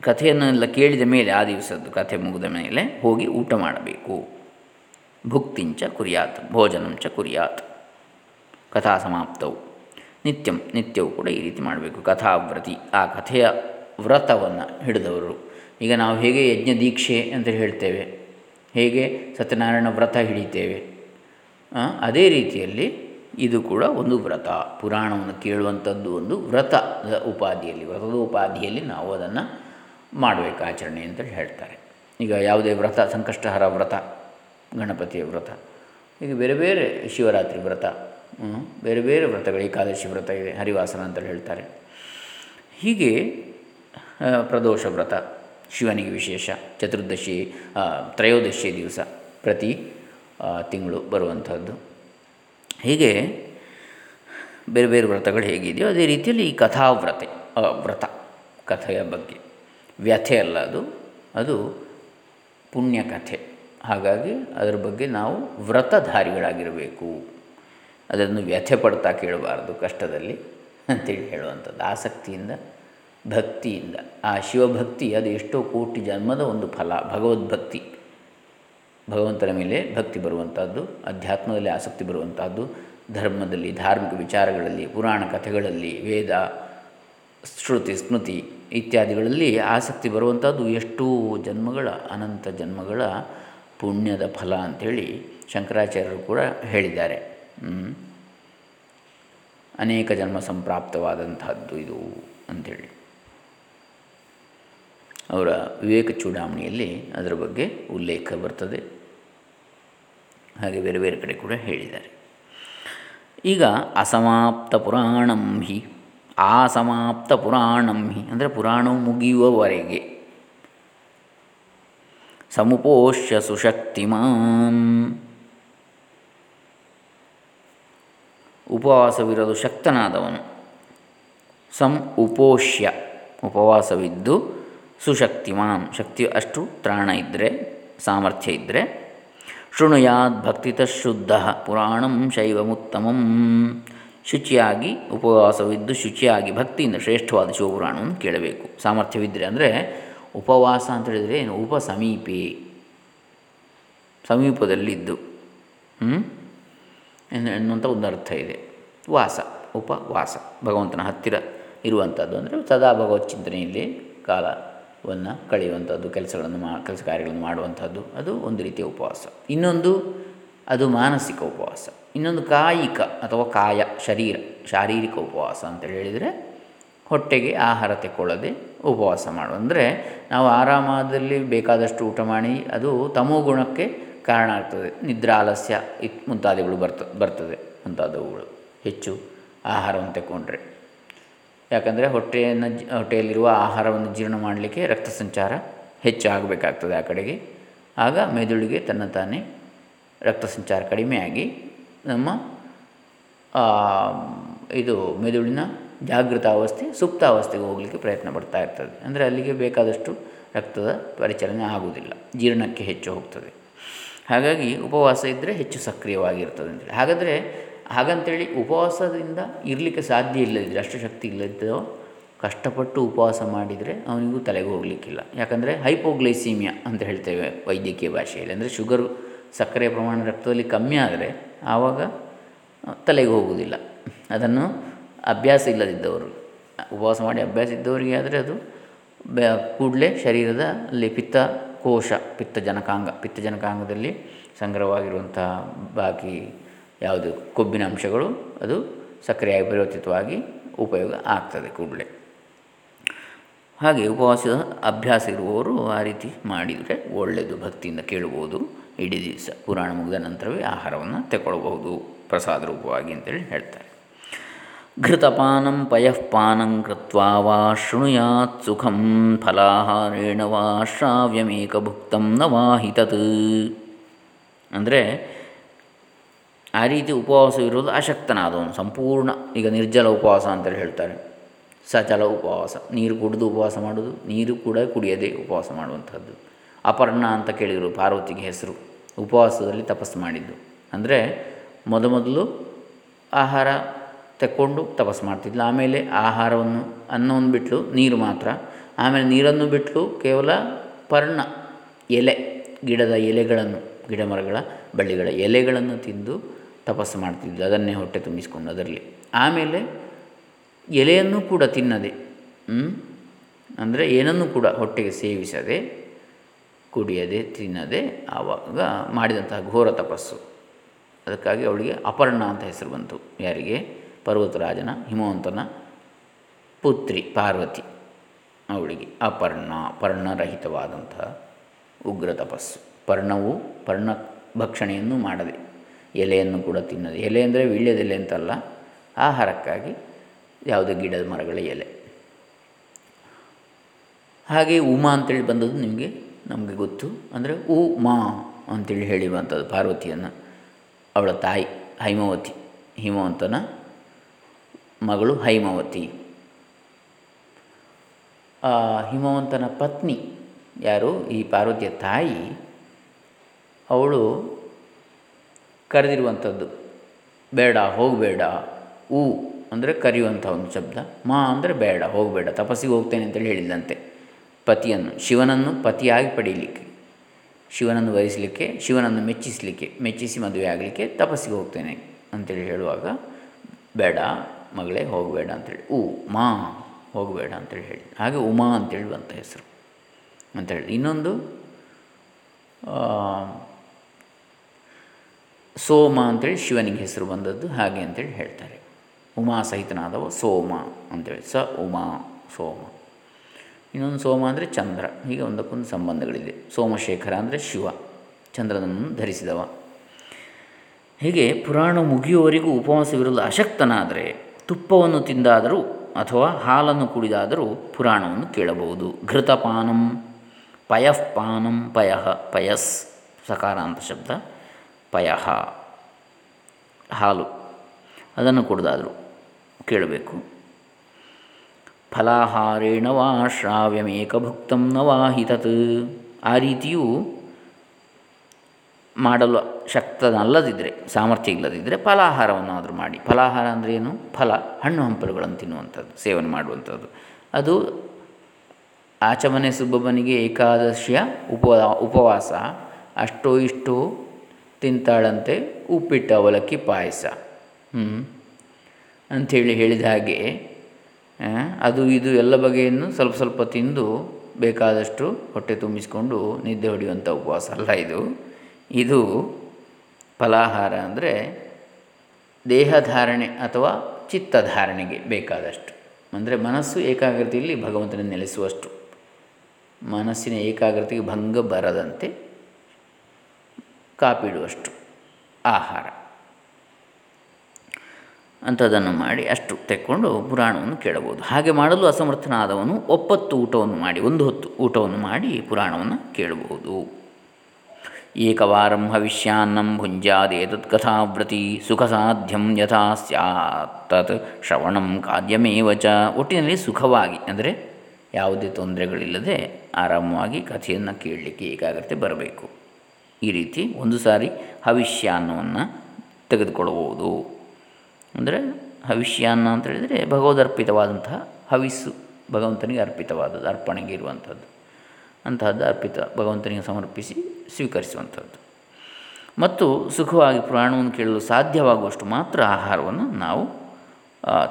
A: ಕಥೆಯನ್ನೆಲ್ಲ ಕೇಳಿದ ಮೇಲೆ ಆ ದಿವಸದ್ದು ಕಥೆ ಮುಗಿದ ಮೇಲೆ ಹೋಗಿ ಊಟ ಮಾಡಬೇಕು. ಭುಕ್ತಿಂಚ ಕುರ್ಯಾತ್, ಭೋಜನಂಚ ಕುರ್ಯಾತ್. ಕಥಾ ಸಮಾಪ್ತವು ನಿತ್ಯಂ ನಿತ್ಯವೂ ಕೂಡ ಈ ರೀತಿ ಮಾಡಬೇಕು. ಕಥಾವ್ರತಿ. ಆ ಕಥೆಯ ವ್ರತವನ್ನು ಹಿಡಿದವರು. ಈಗ ನಾವು ಹೇಗೆ ಯಜ್ಞ ದೀಕ್ಷೆ ಅಂತ ಹೇಳ್ತೇವೆ. ಹೇಗೆ ಸತ್ಯನಾರಾಯಣ ವ್ರತ ಹಿಡಿತೇವೆ. ಅದೇ ರೀತಿಯಲ್ಲಿ ಇದು ಕೂಡ ಒಂದು ವ್ರತ. ಪುರಾಣವನ್ನು ಕೇಳುವಂಥದ್ದು ಒಂದು ವ್ರತದ ಉಪಾಧಿಯಲ್ಲಿ ವ್ರತದ ಉಪಾಧಿಯಲ್ಲಿ ನಾವು ಅದನ್ನು ಮಾಡಬೇಕು, ಆಚರಣೆ ಅಂತ ಹೇಳ್ತಾರೆ. ಈಗ ಯಾವುದೇ ವ್ರತ, ಸಂಕಷ್ಟಹರ ವ್ರತ, ಗಣಪತಿಯ ವ್ರತ, ಈಗ ಬೇರೆ ಬೇರೆ ಶಿವರಾತ್ರಿ ವ್ರತ ಬೇರೆ ಬೇರೆ ವ್ರತಗಳು, ಏಕಾದಶಿ ವ್ರತ ಇದೆ, ಹರಿವಾಸನ ಅಂತ ಹೇಳ್ತಾರೆ. ಹೀಗೆ ಪ್ರದೋಷ ವ್ರತ, ಶಿವನಿಗೆ ವಿಶೇಷ, ಚತುರ್ದಶಿ ತ್ರಯೋದಶಿ ದಿವಸ ಪ್ರತಿ ತಿಂಗಳು ಬರುವಂಥದ್ದು. ಹೀಗೆ, ಬೇರೆ ಬೇರೆ ವ್ರತಗಳು ಹೇಗಿದೆಯೋ, ಅದೇ ರೀತಿಯಲ್ಲಿ ಈ ಕಥಾವ್ರತೆ ವ್ರತ, ಕಥೆಯ ಬಗ್ಗೆ. ವ್ಯಥೆ ಅಲ್ಲ ಅದು ಅದು ಪುಣ್ಯಕಥೆ. ಹಾಗಾಗಿ ಅದರ ಬಗ್ಗೆ ನಾವು ವ್ರತಧಾರಿಗಳಾಗಿರಬೇಕು. ಅದನ್ನು ವ್ಯಥೆ ಪಡ್ತಾ ಕೇಳಬಾರ್ದು ಕಷ್ಟದಲ್ಲಿ ಅಂತೇಳಿ ಹೇಳುವಂಥದ್ದು. ಆಸಕ್ತಿಯಿಂದ, ಭಕ್ತಿಯಿಂದ. ಆ ಶಿವಭಕ್ತಿ ಅದು ಎಷ್ಟೋ ಕೋಟಿ ಜನ್ಮದ ಒಂದು ಫಲ, ಭಗವದ್ಭಕ್ತಿ. ಭಗವಂತನ ಮೇಲೆ ಭಕ್ತಿ ಬರುವಂಥದ್ದು, ಅಧ್ಯಾತ್ಮದಲ್ಲಿ ಆಸಕ್ತಿ ಬರುವಂಥದ್ದು, ಧರ್ಮದಲ್ಲಿ, ಧಾರ್ಮಿಕ ವಿಚಾರಗಳಲ್ಲಿ, ಪುರಾಣ ಕಥೆಗಳಲ್ಲಿ, ವೇದ, ಶ್ರುತಿ, ಸ್ಮೃತಿ ಇತ್ಯಾದಿಗಳಲ್ಲಿ ಆಸಕ್ತಿ ಬರುವಂಥದ್ದು ಎಷ್ಟೋ ಜನ್ಮಗಳ, ಅನಂತ ಜನ್ಮಗಳ ಪುಣ್ಯದ ಫಲ ಅಂಥೇಳಿ ಶಂಕರಾಚಾರ್ಯರು ಕೂಡ ಹೇಳಿದ್ದಾರೆ. ಅನೇಕ ಜನ್ಮ ಸಂಪ್ರಾಪ್ತವಾದಂತಹದ್ದು ಇದು ಅಂಥೇಳಿ. ಅವರ ವಿವೇಕ ಚೂಡಾಮಣಿಯಲ್ಲಿ ಅದರ ಬಗ್ಗೆ ಉಲ್ಲೇಖ ಬರ್ತದೆ. ಹಾಗೆ ಬೇರೆ ಬೇರೆ ಕಡೆ ಕೂಡ ಹೇಳಿದ್ದಾರೆ. ಈಗ ಅಸಮಾಪ್ತ ಪುರಾಣಂ ಹಿ ಅಸಮಾಪ್ತ ಪುರಾಣಂ ಹಿ, ಅಂದರೆ ಪುರಾಣವು ಮುಗಿಯುವವರೆಗೆ. ಸಮುಪೋಷ್ಯ ಸುಶಕ್ತಿಮಾನ್ ಉಪವಾಸವಿರಲು ಶಕ್ತನಾದವನು. ಸಂ ಉಪೋಷ್ಯ. ಉಪವಾಸವಿದ್ದು ಸುಶಕ್ತಿಮಾನ್. ಶಕ್ತಿ ಅಷ್ಟು ತ್ರಾಣ ಇದ್ದರೆ ಸಾಮರ್ಥ್ಯ ಇದ್ದರೆ ಶೃಣುಯಾದ್ ಭಕ್ತಿತ ಶುದ್ಧ. ಪುರಾಣಂ ಶೈವಮುತ್ತಮಂ. ಶುಚಿಯಾಗಿ ಉಪವಾಸವಿದ್ದು ಶುಚಿಯಾಗಿ ಭಕ್ತಿಯಿಂದ ಶ್ರೇಷ್ಠವಾದ ಶಿವಪುರಾಣವನ್ನು ಕೇಳಬೇಕು. ಸಾಮರ್ಥ್ಯವಿದ್ದರೆ ಅಂದರೆ ಉಪವಾಸ ಅಂತ ಹೇಳಿದರೆ ಏನು? ಉಪ ಸಮೀಪೇ ಸಮೀಪದಲ್ಲಿದ್ದು ಎನ್ನುವಂಥ ಒಂದು ಅರ್ಥ ಇದೆ. ವಾಸ ಉಪವಾಸ ಭಗವಂತನ ಹತ್ತಿರ ಇರುವಂಥದ್ದು ಅಂದರೆ ಸದಾ ಭಗವತ್ ಚಿಂತನೆಯಲ್ಲಿ ಕಾಲವನ್ನು ಕಳೆಯುವಂಥದ್ದು, ಕೆಲಸಗಳನ್ನು ಮಾ, ಕೆಲಸ ಕಾರ್ಯಗಳನ್ನು ಮಾಡುವಂಥದ್ದು, ಅದು ಒಂದು ರೀತಿಯ ಉಪವಾಸ. ಇನ್ನೊಂದು, ಅದು ಮಾನಸಿಕ ಉಪವಾಸ. ಇನ್ನೊಂದು ಕಾಯಿಕ ಅಥವಾ ಕಾಯ, ಶರೀರ, ಶಾರೀರಿಕ ಉಪವಾಸ ಅಂತ ಹೇಳಿದರೆ ಹೊಟ್ಟೆಗೆ ಆಹಾರ ತೆಕ್ಕೊಳ್ಳದೆ ಉಪವಾಸ ಮಾಡು ಅಂದರೆ ನಾವು ಆರಾಮದಲ್ಲಿ ಬೇಕಾದಷ್ಟು ಊಟ ಮಾಡಿ ಅದು ತಮೋ ಗುಣಕ್ಕೆ ಕಾರಣ ಆಗ್ತದೆ. ನಿದ್ರಾ ಆಲಸ್ಯ ಇತ್ ಮುಂತಾದವುಗಳು ಬರ್ತ, ಬರ್ತದೆ ಮುಂತಾದವುಗಳು. ಹೆಚ್ಚು ಆಹಾರವನ್ನು ತಗೊಂಡ್ರೆ ಯಾಕಂದರೆ ಹೊಟ್ಟೆಯನ್ನು ಹೊಟ್ಟೆಯಲ್ಲಿರುವ ಆಹಾರವನ್ನು ಜೀರ್ಣ ಮಾಡಲಿಕ್ಕೆ ರಕ್ತ ಸಂಚಾರ ಹೆಚ್ಚು ಆಗಬೇಕಾಗ್ತದೆ ಆ ಕಡೆಗೆ. ಆಗ ಮೆದುಳಿಗೆ ತನ್ನ ತಾನೇ ರಕ್ತ ಸಂಚಾರ ಕಡಿಮೆಯಾಗಿ ನಮ್ಮ ಇದು ಮೆದುಳಿನ ಜಾಗೃತ ಅವಸ್ಥೆ, ಸುಪ್ತ ಅವಸ್ಥೆಗೆ ಹೋಗಲಿಕ್ಕೆ ಪ್ರಯತ್ನ ಪಡ್ತಾ ಇರ್ತದೆ. ಅಂದರೆ ಅಲ್ಲಿಗೆ ಬೇಕಾದಷ್ಟು ರಕ್ತದ ಪರಿಚಲನೆ ಆಗುವುದಿಲ್ಲ. ಜೀರ್ಣಕ್ಕೆ ಹೆಚ್ಚು ಹೋಗ್ತದೆ. ಹಾಗಾಗಿ ಉಪವಾಸ ಇದ್ದರೆ ಹೆಚ್ಚು ಸಕ್ರಿಯವಾಗಿರ್ತದೆ ಅಂತೇಳಿ ಹಾಗಾದರೆ ಹಾಗಂತೇಳಿ ಉಪವಾಸದಿಂದ ಇರಲಿಕ್ಕೆ ಸಾಧ್ಯ ಇಲ್ಲದಿದ್ದರೆ ಅಷ್ಟು ಶಕ್ತಿ ಇಲ್ಲದಿದ್ದೋ, ಕಷ್ಟಪಟ್ಟು ಉಪವಾಸ ಮಾಡಿದರೆ ಅವನಿಗೂ ತಲೆಗೆ ಹೋಗಲಿಕ್ಕಿಲ್ಲ. ಯಾಕಂದರೆ ಹೈಪೋಗ್ಲೈಸೀಮಿಯಾ ಅಂತ ಹೇಳ್ತೇವೆ ವೈದ್ಯಕೀಯ ಭಾಷೆಯಲ್ಲಿ. ಅಂದರೆ ಶುಗರು, ಸಕ್ಕರೆಯ ಪ್ರಮಾಣ ರಕ್ತದಲ್ಲಿ ಕಮ್ಮಿ ಆದರೆ ಆವಾಗ ತಲೆಗೆ ಹೋಗುವುದಿಲ್ಲ. ಅದನ್ನು ಅಭ್ಯಾಸ ಇಲ್ಲದಿದ್ದವರು, ಉಪವಾಸ ಮಾಡಿ ಅಭ್ಯಾಸ ಇದ್ದವರಿಗೆ ಆದರೆ ಅದು ಕೂಡಲೇ ಶರೀರದ ಲಿಪಿತ ಪಿತ್ತ ಕೋಶ ಪಿತ್ತಜನಕಾಂಗ ಪಿತ್ತಜನಕಾಂಗದಲ್ಲಿ ಸಂಗ್ರಹವಾಗಿರುವಂತಹ ಬಾಕಿ ಯಾವುದು? ಕೊಬ್ಬಿನ ಅಂಶಗಳು ಅದು ಸಕ್ಕರೆಯಾಗಿ ಪರಿವರ್ತಿತವಾಗಿ ಉಪಯೋಗ ಆಗ್ತದೆ ಕೂಡಲೇ. ಹಾಗೆ ಉಪವಾಸದ ಅಭ್ಯಾಸ ಇರುವವರು ಆ ರೀತಿ ಮಾಡಿದರೆ ಒಳ್ಳೆಯದು. ಭಕ್ತಿಯಿಂದ ಕೇಳ್ಬೋದು ಇಡೀ ದಿವಸ ಪುರಾಣ ಮುಗಿದ ನಂತರವೇ ಆಹಾರವನ್ನು ತಗೊಳ್ಬಹುದು ಪ್ರಸಾದ ರೂಪವಾಗಿ ಅಂತೇಳಿ ಹೇಳ್ತಾರೆ. ಘೃತಪಾನಂ ಪಯಃಪಾನಂ ಕೃತ್ವಾ ವಾ ಶೃಣುಯಾತ್ ಸುಖಂ ಫಲಾಹಾರೇಣ ವಾ ಶ್ರಾವ್ಯಮೇಕಭುಕ್ತಂ ನ ವಾಹಿತತ್ ಅಂದರೆ ಆ ರೀತಿ ಉಪವಾಸವಿರೋದು ಅಶಕ್ತನಾದವನು, ಸಂಪೂರ್ಣ ಈಗ ನಿರ್ಜಲ ಉಪವಾಸ ಅಂತೇಳಿ ಹೇಳ್ತಾರೆ. ಸಚಲ ಉಪವಾಸ, ನೀರು ಕುಡಿದು ಉಪವಾಸ ಮಾಡೋದು ನೀರು ಕೂಡ ಕುಡಿಯದೆ ಉಪವಾಸ ಮಾಡುವಂಥದ್ದು. ಅಪರ್ಣ ಅಂತ ಕೇಳಿದರು ಪಾರ್ವತಿಗೆ ಹೆಸರು, ಉಪವಾಸದಲ್ಲಿ ತಪಸ್ಸು ಮಾಡಿದ್ದು. ಅಂದರೆ ಮೊದಮೊದಲು ಆಹಾರ ತೆಕ್ಕೊಂಡು ತಪಸ್ಸು ಮಾಡ್ತಿದ್ಲು. ಆಮೇಲೆ ಆಹಾರವನ್ನು, ಅನ್ನವನ್ನು ಬಿಟ್ಟಲು ನೀರು ಮಾತ್ರ. ಆಮೇಲೆ ನೀರನ್ನು ಬಿಟ್ಟಲು ಕೇವಲ ಪರ್ಣ, ಎಲೆ, ಗಿಡದ ಎಲೆಗಳನ್ನು ಗಿಡ ಮರಗಳ ಬಳ್ಳಿಗಳ ಎಲೆಗಳನ್ನು ತಿಂದು ತಪಸ್ಸು ಮಾಡ್ತಿದ್ಲು. ಅದನ್ನೇ ಹೊಟ್ಟೆ ತುಂಬಿಸಿಕೊಂಡು ಅದರಲ್ಲಿ. ಆಮೇಲೆ ಎಲೆಯನ್ನು ಕೂಡ ತಿನ್ನದೆ ಅಂದರೆ ಏನನ್ನು ಕೂಡ ಹೊಟ್ಟೆಗೆ ಸೇವಿಸದೆ, ಕುಡಿಯದೆ, ತಿನ್ನದೆ, ಆವಾಗ ಮಾಡಿದಂತಹ ಘೋರ ತಪಸ್ಸು. ಅದಕ್ಕಾಗಿ ಅವಳಿಗೆ ಅಪರ್ಣ ಅಂತ ಹೆಸರು ಬಂತು ಯಾರಿಗೆ? ಪರ್ವತರಾಜನ ಹಿಮವಂತನ ಪುತ್ರಿ ಪಾರ್ವತಿ ಅವಳಿಗೆ ಅಪರ್ಣ, ಪರ್ಣರಹಿತವಾದಂತಹ ಉಗ್ರ ತಪಸ್ಸು. ಪರ್ಣವು ಪರ್ಣ ಭಕ್ಷಣೆಯನ್ನು ಮಾಡದೆ ಎಲೆಯನ್ನು ಕೂಡ ತಿನ್ನದೆ. ಎಲೆ ಅಂದರೆ ವೀಳ್ಯದೆಲೆ ಅಂತಲ್ಲ, ಆಹಾರಕ್ಕಾಗಿ ಯಾವುದೇ ಗಿಡದ ಮರಗಳ ಎಲೆ. ಹಾಗೆ ಉಮಾ ಅಂತೇಳಿ ಬಂದದ್ದು ನಿಮಗೆ, ನಮಗೆ ಗೊತ್ತು. ಅಂದರೆ ಉ ಮಾ ಅಂತೇಳಿ ಹೇಳಿರುವಂಥದ್ದು ಪಾರ್ವತಿಯನ್ನು ಅವಳ ತಾಯಿ, ಹೈಮವತಿ, ಹಿಮವಂತನ ಮಗಳು ಹೈಮವತಿ. ಹಿಮವಂತನ ಪತ್ನಿ ಯಾರು? ಈ ಪಾರ್ವತಿಯ ತಾಯಿ. ಅವಳು ಕರೆದಿರುವಂಥದ್ದು, ಬೇಡ, ಹೋಗಬೇಡ ಉ ಅಂದರೆ ಕರೆಯುವಂಥ ಒಂದು ಶಬ್ದ. ಮಾ ಅಂದರೆ ಬೇಡ, ಹೋಗಬೇಡ, ತಪಸ್ಸಿಗೆ ಹೋಗ್ತೇನೆ ಅಂತೇಳಿ ಹೇಳಿದಂತೆ. ಪತಿಯನ್ನು, ಶಿವನನ್ನು ಪತಿಯಾಗಿ ಪಡೀಲಿಕ್ಕೆ ಶಿವನನ್ನು ವಹಿಸಲಿಕ್ಕೆ ಶಿವನನ್ನು ಮೆಚ್ಚಿಸಲಿಕ್ಕೆ, ಮೆಚ್ಚಿಸಿ ಮದುವೆ ಆಗಲಿಕ್ಕೆ ತಪಸ್ಸಿಗೆ ಹೋಗ್ತೇನೆ ಅಂತೇಳಿ ಹೇಳುವಾಗ, ಬೇಡ ಮಗಳೇ ಹೋಗಬೇಡ ಅಂತೇಳಿ. ಉ, ಮಾ ಹೋಗಬೇಡ ಅಂತೇಳಿ ಹೇಳಿ ಹಾಗೆ ಉಮಾ ಅಂತೇಳಿ ಬಂತ ಹೆಸರು. ಅಂತೇಳಿ. ಇನ್ನೊಂದು ಸೋಮ ಅಂತೇಳಿ ಶಿವನಿಗೆ ಹೆಸರು ಬಂದದ್ದು ಹಾಗೆ ಅಂತೇಳಿ ಹೇಳ್ತಾರೆ. ಉಮಾ ಸಹಿತನಾದವ ಸೋಮ ಅಂತೇಳಿ. ಸ, ಉಮಾ, ಸೋಮ. ಇನ್ನೊಂದು ಸೋಮ ಅಂದರೆ ಚಂದ್ರ. ಹೀಗೆ ಒಂದಕ್ಕೊಂದು ಸಂಬಂಧಗಳಿದೆ. ಸೋಮಶೇಖರ ಅಂದರೆ ಶಿವ. ಚಂದ್ರನನ್ನು ಧರಿಸಿದವ. ಹೀಗೆ ಪುರಾಣ ಮುಗಿಯುವವರೆಗೂ ಉಪವಾಸವಿರಲು ಅಶಕ್ತನಾದರೆ ತುಪ್ಪವನ್ನು ತಿಂದಾದರೂ ಅಥವಾ ಹಾಲನ್ನು ಕುಡಿದಾದರೂ ಪುರಾಣವನ್ನು ಕೇಳಬಹುದು. ಘೃತಪಾನಂ ಪಯಃಪಾನಂ ಪಯಃ ಪಯಸ್ ಸಕಾರಾಂತ ಶಬ್ದ ಪಯಃ. ಹಾಲು. ಅದನ್ನು ಕುಡಿದಾದರೂ ಕೇಳಬೇಕು. ಫಲಾಹಾರೇಣ ವಾ ಶ್ರಾವ್ಯಮೇಕಭುಕ್ತಂ ನ ವಾಹಿತತ್ ಆ ರೀತಿಯೂ ಮಾಡಲು ಶಕ್ತನಲ್ಲದಿದ್ದರೆ ಸಾಮರ್ಥ್ಯ ಇಲ್ಲದಿದ್ದರೆ ಫಲಾಹಾರವನ್ನಾದರೂ ಮಾಡಿ. ಫಲಾಹಾರ ಅಂದರೆ ಏನು? ಫಲ. ಹಣ್ಣು ಹಂಪಲುಗಳನ್ನು ತಿನ್ನುವಂಥದ್ದು, ಸೇವನೆ ಮಾಡುವಂಥದ್ದು. ಅದು ಆಚಮನೆ ಸುಬ್ಬಮ್ಮನಿಗೆ ಏಕಾದಶಿಯ ಉಪ ಉಪವಾಸ. ಅಷ್ಟೋ ಇಷ್ಟೋ ತಿಂತಾಳಂತೆ ಉಪ್ಪಿಟ್ಟು ಅವಲಕ್ಕಿ ಪಾಯಸ. ಅಂಥೇಳಿ ಹೇಳಿದ ಹಾಗೆ ಅದು ಇದು ಎಲ್ಲ ಬಗೆಯನ್ನು ಸ್ವಲ್ಪ ಸ್ವಲ್ಪ ತಿಂದು ಬೇಕಾದಷ್ಟು ಹೊಟ್ಟೆ ತುಂಬಿಸಿಕೊಂಡು ನಿದ್ದೆ ಹೊಡೆಯುವಂಥ ಉಪವಾಸ ಅಲ್ಲ ಇದು. ಇದು ಫಲಾಹಾರ ಅಂದರೆ ದೇಹಧಾರಣೆ ಅಥವಾ ಚಿತ್ತಧಾರಣೆಗೆ ಬೇಕಾದಷ್ಟು. ಅಂದರೆ ಮನಸ್ಸು ಏಕಾಗ್ರತೆಯಲ್ಲಿ ಭಗವಂತನ ನೆಲೆಸುವಷ್ಟು. ಮನಸ್ಸಿನ ಏಕಾಗ್ರತೆಗೆ ಭಂಗ ಬರದಂತೆ ಕಾಪಿಡುವಷ್ಟು ಆಹಾರ. ಅಂಥದ್ದನ್ನು ಮಾಡಿ ಅಷ್ಟು ತೆಕ್ಕೊಂಡು ಪುರಾಣವನ್ನು ಕೇಳಬಹುದು. ಹಾಗೆ ಮಾಡಲು ಅಸಮರ್ಥನಾದವನು ಒಪ್ಪತ್ತು ಊಟವನ್ನು ಮಾಡಿ, ಒಂದು ಹೊತ್ತು ಊಟವನ್ನು ಮಾಡಿ ಪುರಾಣವನ್ನು ಕೇಳಬಹುದು. ಏಕವಾರಂ ಹವಿಷ್ಯಾನ್ನಂ ಸುಖ ಸಾಧ್ಯಂ ಯಥಾ ಸ್ಯಾತ್ ತತ್ ಶ್ರವಣಂ ಕಾದ್ಯಮೇವ ಚ. ಒಟ್ಟಿನಲ್ಲಿ ಸುಖವಾಗಿ, ಅಂದರೆ ಯಾವುದೇ ತೊಂದರೆಗಳಿಲ್ಲದೆ ಆರಾಮವಾಗಿ ಕಥೆಯನ್ನು ಕೇಳಲಿಕ್ಕೆ ಏಕಾಗ್ರತೆ ಬರಬೇಕು. ಈ ರೀತಿ ಒಂದು ಸಾರಿ ಹವಿಷ್ಯಾನ್ನವನ್ನು ತೆಗೆದುಕೊಳ್ಳಬಹುದು ಅಂದರೆ ಹವಿಷ್ಯಾನ್ನ ಅಂತ ಹೇಳಿದರೆ ಭಗವದರ್ಪಿತವಾದಂತಹ ಹವಿಸ್ಸು ಭಗವಂತನಿಗೆ ಅರ್ಪಿತವಾದದ್ದು, ಅರ್ಪಣೆಗೆ ಇರುವಂಥದ್ದು ಅಂತಹದ್ದು ಅರ್ಪಿತ, ಭಗವಂತನಿಗೆ ಸಮರ್ಪಿಸಿ ಸ್ವೀಕರಿಸುವಂಥದ್ದು. ಮತ್ತು ಸುಖವಾಗಿ ಪುರಾಣವನ್ನು ಕೇಳಲು ಸಾಧ್ಯವಾಗುವಷ್ಟು ಮಾತ್ರ ಆಹಾರವನ್ನು ನಾವು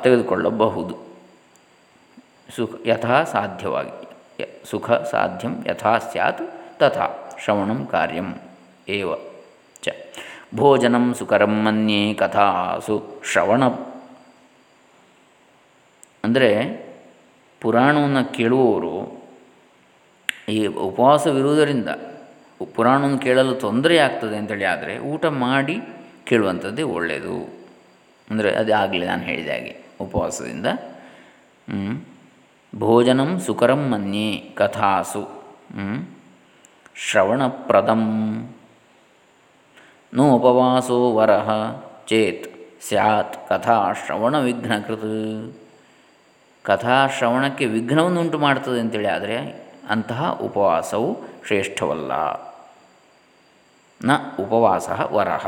A: ತೆಗೆದುಕೊಳ್ಳಬಹುದು. ಸುಖ ಯಥಾ ಸಾಧ್ಯವಾಗಿ ಸುಖ ಸಾಧ್ಯಂ ಯಥಾ ಸ್ಯಾತ್ ತಥಾ ಶ್ರವಣಂ ಕಾರ್ಯಂ ಏವ ಚ. ಭೋಜನಂ ಸುಕರಂ ಮನ್ಯೆ ಕಥಾಸು ಶ್ರವಣ. ಅಂದರೆ ಪುರಾಣವನ್ನು ಕೇಳುವವರು ಈ ಉಪವಾಸವಿರುವುದರಿಂದ ಪುರಾಣವನ್ನು ಕೇಳಲು ತೊಂದರೆ ಆಗ್ತದೆ ಅಂತೇಳಿ ಆದರೆ ಊಟ ಮಾಡಿ ಕೇಳುವಂಥದ್ದೇ ಒಳ್ಳೆಯದು ಅಂದರೆ ಅದೇ ಆಗಲಿ ನಾನು ಹೇಳಿದ ಹಾಗೆ ಉಪವಾಸದಿಂದ. ಭೋಜನಂ ಸುಕರಂ ಮನ್ಯೆ ಕಥಾಸು. ಶ್ರವಣಪ್ರದಂ. ನೋಪವಾಸೋ ವರಹ ಚೇತ್ ಸ್ಯಾತ್ ಕಥಾ ಶ್ರವಣ ವಿಘ್ನಕೃತ. ಕಥಾಶ್ರವಣಕ್ಕೆ ವಿಘ್ನವನ್ನು ಉಂಟು ಮಾಡ್ತದೆ ಅಂತೇಳಿ ಆದರೆ ಅಂತಹ ಉಪವಾಸವು ಶ್ರೇಷ್ಠವಲ್ಲ. ನ ಉಪವಾಸ ವರಹ